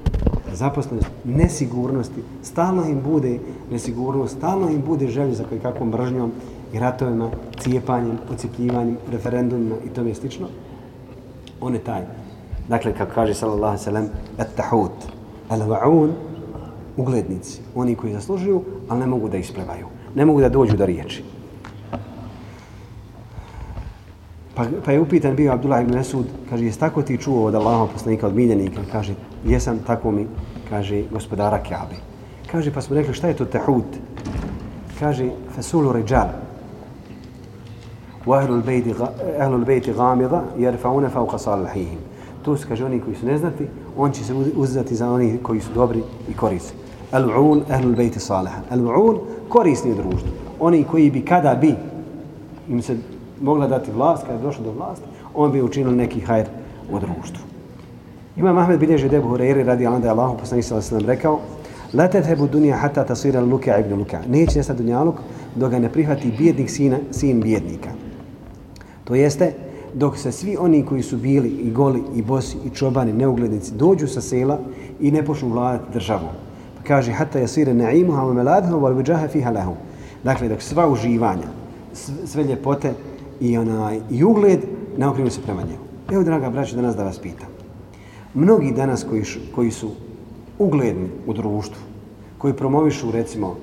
zaposlenost, nesigurnosti, stalno im bude nesigurnost, stalno im bude želje za koji kakvom mržnjom i ratovima, cijepanjem, ocijepljivanjem, referendumima i tome slično, on je taj. Dakle, kako kaže sallallahu sallam, et tahut, al va'un, uglednici, oni koji zaslužuju, ali ne mogu da isplevaju, ne mogu da dođu do riječi. Pa, pa je upitan bio Abdullah ibn Mesud, kaže, jes tako ti čuo od Allaha poslanika, od miljenika? Kaže, jesam tako mi, kaže, gospodara Kjabe. Kaže, pa smo rekli, šta je to tehut? Kaže, fesulu ređal. U ahlul bejti, ahlul bejti gamida, jer faune fauka salahihim. To su, kaže, oni koji su neznati, on će se uzdati za oni koji su dobri i korisni. Al-un, ahlul bejti salaha. Al-un, korisni društvo. Oni koji bi kada bi im se mogla dati vlast, kada je došlo do vlasti, on bi učinio neki hajr u društvu. Ima Mahmed bilježi debu Hureyri radi Allah da je Allah poslani sa nam rekao La tedhebu dunija hata tasira luka ibn luka. Neće nestati dunjaluk dok ga ne prihvati bijednik sina, sin bijednika. To jeste, dok se svi oni koji su bili i goli i bosi i čobani, neuglednici, dođu sa sela i ne počnu vladati državom. Pa kaže, hata jasire na'imuha wa meladhu, wal viđahe fiha lahum. Dakle, dok sva uživanja, sve ljepote i onaj i ugled ne okrenu se prema njemu. Evo, draga braća, danas da vas pitam. Mnogi danas koji, š, koji su ugledni u društvu, koji promovišu, recimo,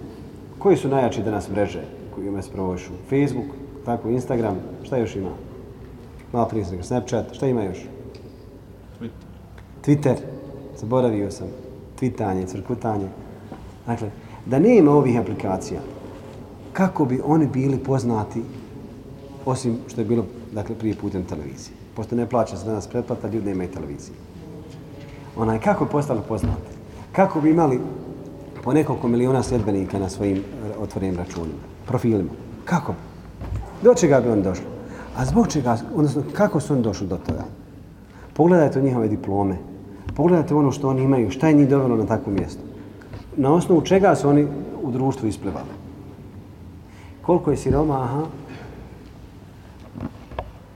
koji su najjači danas mreže koji ima se promovišu? Facebook, tako, Instagram, šta još ima? Malo prije sam Snapchat, šta ima još? Twitter. Twitter, zaboravio sam. Twitanje, crkutanje. Dakle, da nema ovih aplikacija, kako bi oni bili poznati osim što je bilo dakle, prije putem televizije. Pošto ne plaća se danas pretplata, ljudi nemaju televizije. Onaj, kako je postalo poznate? Kako bi imali po nekoliko miliona sljedbenika na svojim eh, otvorenim računima, profilima? Kako? Do čega bi on došli? A zbog čega, odnosno, kako su oni došli do toga? Pogledajte njihove diplome. Pogledajte ono što oni imaju, šta je njih dovelo na takvo mjesto. Na osnovu čega su oni u društvu isplevali? Koliko je siroma, aha,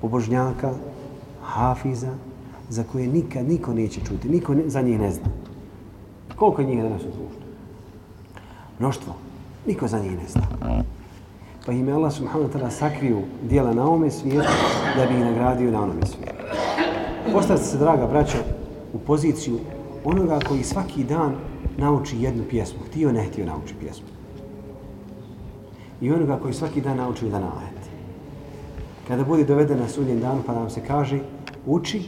pobožnjaka, hafiza, za koje nikad niko neće čuti, niko ne, za njih ne zna. Koliko je njih danas u društvu? Mnoštvo. Niko za njih ne zna. Pa ime Allah subhanahu wa ta'ala sakriju dijela na ovome svijetu da bi ih nagradio na onome svijetu. Postavite se, draga braćo, u poziciju onoga koji svaki dan nauči jednu pjesmu. Htio, ne htio nauči pjesmu. I onoga koji svaki dan nauči jedan ajet kada bude doveden na sudnjen dan, pa nam se kaže, uči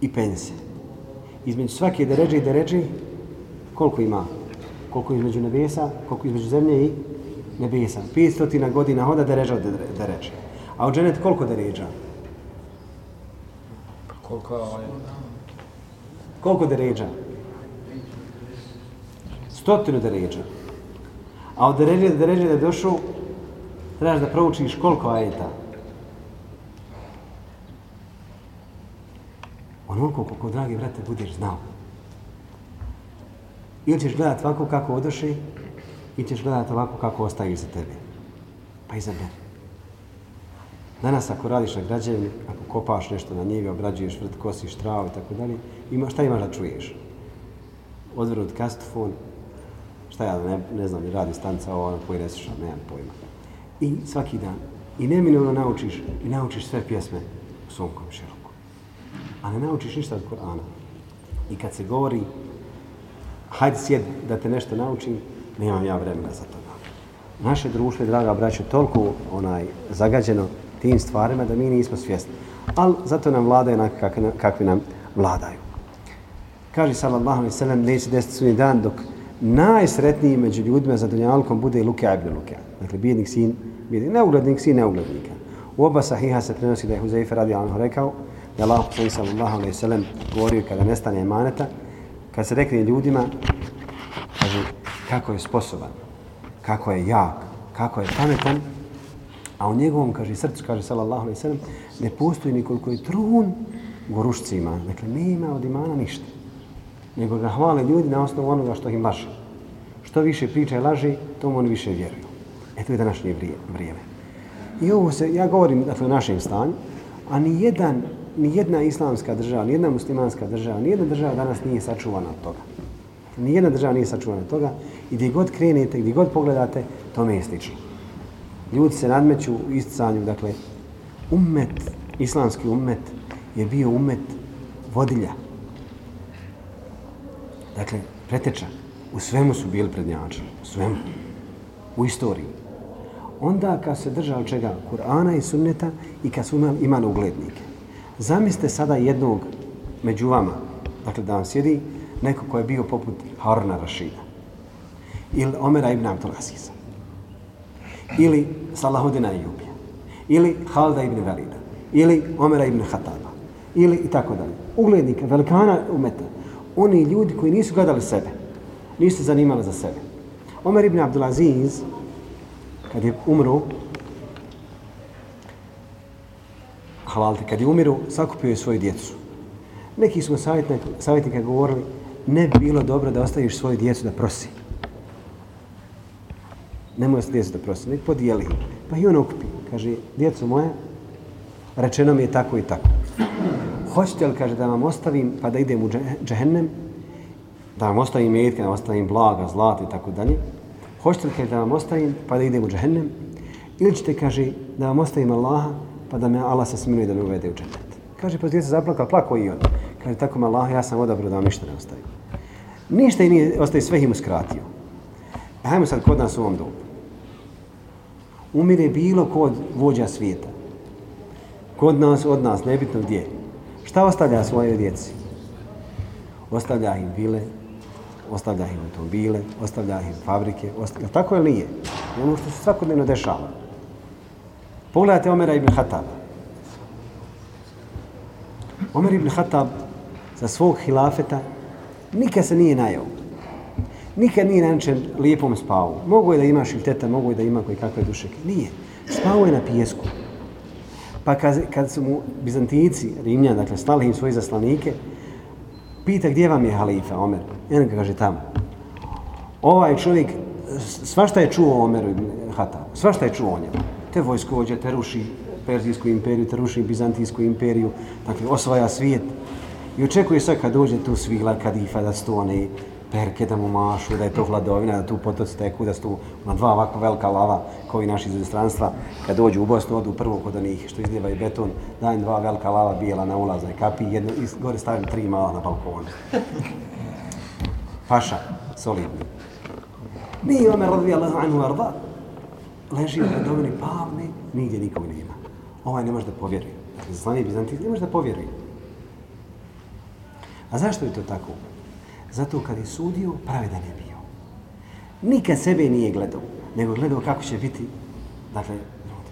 i pense. Između svake deređe i deređe, koliko ima? Koliko između nebesa, koliko između zemlje i nebesa. 500 godina hoda deređa od deređe. A od dženet koliko deređa? Pa koliko je ovaj... Koliko deređa? Stotinu deređa. A od deređe do deređe da je došao, trebaš da proučiš koliko ajeta. onoliko koliko, dragi brate, budeš znao. Ili ćeš gledat ovako kako odoši, i ćeš gledati ovako kako ostaje iza tebe. Pa izaberi. Danas ako radiš na građevini, ako kopaš nešto na njivi, obrađuješ vrt, kosiš travu i tako dalje, ima, šta imaš da čuješ? Odvrnut kastofon, šta ja ne, ne znam, radi stanca ovo, ono koji resuša, nemam pojma. I svaki dan. I neminovno naučiš, i naučiš sve pjesme u svom komširu. a ne naučiš ništa od Kur'ana. I kad se govori, hajde sjed da te nešto naučim, nemam ja vremena za to. Naše društvo, draga braćo, toliko onaj zagađeno tim stvarima da mi nismo svjesni. Ali zato nam vladaju onako kakvi, kakvi nam vladaju. Kaže sallallahu alaihi sallam, neće desiti sunni dan dok najsretniji među ljudima za dunjalkom bude Luka Luke ibn Luka. Dakle, bijednik sin, bijednik, neuglednik sin, neuglednika. U oba sahiha se prenosi da je Huzeife radi Anho rekao, da je Allah poslani sallallahu alaihi sallam govorio kada nestane emaneta, kad se rekne ljudima, kako je sposoban, kako je jak, kako je pametan, a u njegovom, kaže, srcu, kaže, sallallahu alaihi sallam, ne postoji nikoliko je trun gorušcima. Dakle, nema od imana ništa. Nego ga hvale ljudi na osnovu onoga što im laže. Što više priča i laži, to oni više vjeruju. E to je današnje vrijeme. I ovo se, ja govorim dakle, o našem stanju, a ni jedan, ni jedna islamska država, ni jedna muslimanska država, ni jedna država danas nije sačuvana od toga. Nijedna država nije sačuvana od toga i gdje god krenete, gdje god pogledate, to je slično. Ljudi se nadmeću u isticanju, dakle, ummet, islamski ummet je bio ummet vodilja. Dakle, preteča. U svemu su bili prednjači. U svemu. U istoriji. Onda kad se držao čega? Kur'ana i sunneta i kad su imali uglednike. Zamislite sada jednog među vama, dakle da vam sjedi neko ko je bio poput Haruna Rašida ili Omera ibn Abdul Aziza. ili Salahudina Ejubija. ili Halda ibn Velida ili Omera ibn Hataba ili i tako dalje. Uglednika, velikana umeta. Oni ljudi koji nisu gledali sebe, nisu zanimali za sebe. Omer ibn Abdulaziz, kad je umro, halalite, kad je umiru, sakupio je svoju djecu. Neki smo savjetnika govorili, ne bi bilo dobro da ostaviš svoju djecu da prosi. Nemoj ostaviti djecu da prosi, nek podijeli. Pa i on okupi. Kaže, djeco moje, rečeno mi je tako i tako. Hoćete li, kaže, da vam ostavim pa da idem u džehennem, da vam ostavim metke, da vam ostavim blaga, zlata i tako dalje. Hoćete li, kaže, da vam ostavim pa da idem u džehennem, ili ćete, kaže, da vam ostavim Allaha pa da me Allah se smiluje da me uvede u džennet. Kaže, pa djeca zaplaka, plako i on. Kaže, tako me Allah, ja sam odabrao da vam ništa ne ostavim. Ništa i nije, ostaje sve im uskratio. E, hajmo sad kod nas u ovom dobu. Umire bilo kod vođa svijeta kod nas, od nas, nebitno gdje. Šta ostavlja svoje djeci? Ostavlja im vile, ostavlja im automobile, ostavlja im fabrike, ostavlja, tako je li nije? Ono što se svakodnevno dešava. Pogledajte Omera ibn Hatab. Omer ibn Hatab za svog hilafeta nikad se nije najao. Nikad nije nančen lijepom spavu. Mogu je da imaš i teta, mogu je da ima koji kakve dušeke. Nije. Spao je na pijesku. Pa kad, kad su mu Bizantijici, Rimljani, dakle, slali im svoje zaslanike, pita gdje vam je halifa, Omer? Jedan kaže tamo. Ovaj čovjek, svašta je čuo o Omeru Hata, svašta je čuo o njemu. Te vojskovođe, te ruši Perzijsku imperiju, te ruši Bizantijsku imperiju, dakle, osvaja svijet. I očekuje sad kad dođe tu svila kadifa da stone perke da mu mašu, da je to hladovina, da tu potoci teku, da su tu na dva ovako velika lava koji naši iz inostranstva kad dođu u Bosnu, odu prvo kod onih što izljevaju beton, dajem dva velika lava bijela na ulaznoj kapi, jedno, i gore stavim tri mala na balkonu. Paša, solidni. Mi Omer radi Allahu anhu arda, leži u hladovini pavni, nigdje nikog nema. Ovaj ne može da povjeruje. Dakle, zaslani Bizantijski ne može da povjeruje. A zašto je to tako? Zato kad je sudio, pravedan je bio. Nikad sebe nije gledao, nego gledao kako će biti, dakle, ljudi.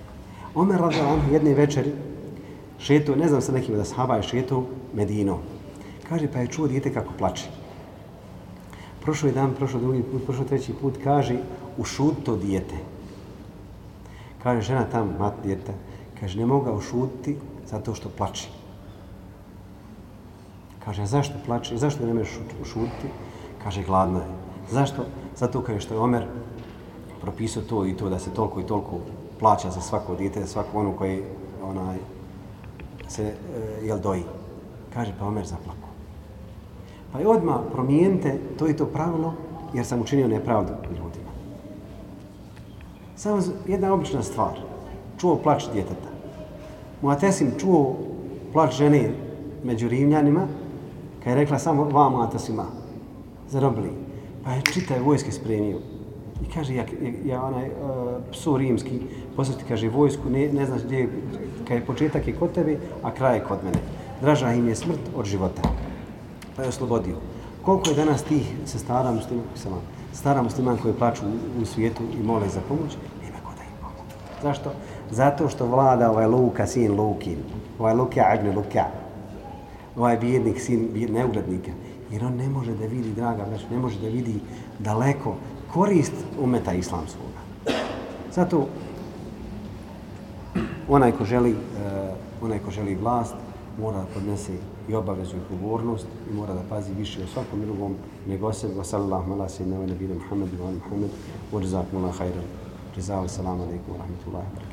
Omer radila on jedne večeri, šetu, ne znam sa nekim da sahaba je šetu Medino. Kaže, pa je čuo dijete kako plače. Prošao je dan, prošao drugi put, prošao treći put, kaže, ušut to dijete. Kaže, žena tam, mat djeta, kaže, ne mogu ušutiti zato što plače. Kaže, zašto plače? Zašto ne možeš šutiti? Kaže, gladno je. Zašto? Zato kaže što je Omer propisao to i to da se toliko i toliko plaća za svako dijete, za svako ono koji onaj, se e, jel doji. Kaže, pa Omer zaplako. Pa je odmah promijenite to i to pravilo jer sam učinio nepravdu ljudima. Samo jedna obična stvar. Čuo plač djeteta. Muatesim čuo plač žene među Rimljanima, kad je rekla samo vama atasima, zarobili. Pa je čitaj vojske spremio. I kaže, ja, ja, onaj uh, psu rimski, posjeti, kaže, vojsku, ne, ne znaš gdje je, kad je početak je kod tebe, a kraj je kod mene. Draža im je smrt od života. Pa je oslobodio. Koliko je danas tih se stara muslima, stara musliman koji plaču u, u svijetu i mole za pomoć, nema ko da im pomoći. Zašto? Zato što vlada ovaj Luka, sin Lukin, ovaj Luka, Agni Luka, ovaj bijednik, sin bijed, neuglednika. Jer on ne može da vidi, draga braća, ne može da vidi daleko korist umeta islamskoga. Zato onaj ko želi, uh, onaj ko želi vlast, mora da podnese i obavezu i odgovornost i mora da pazi više o svakom drugom nego o sebi. sallallahu ala sayyidina wa sallam Muhammedu wa Muhammed wa jazakumullahu khairan. Jazakallahu alaikum wa rahmatullahi wa barakatuh.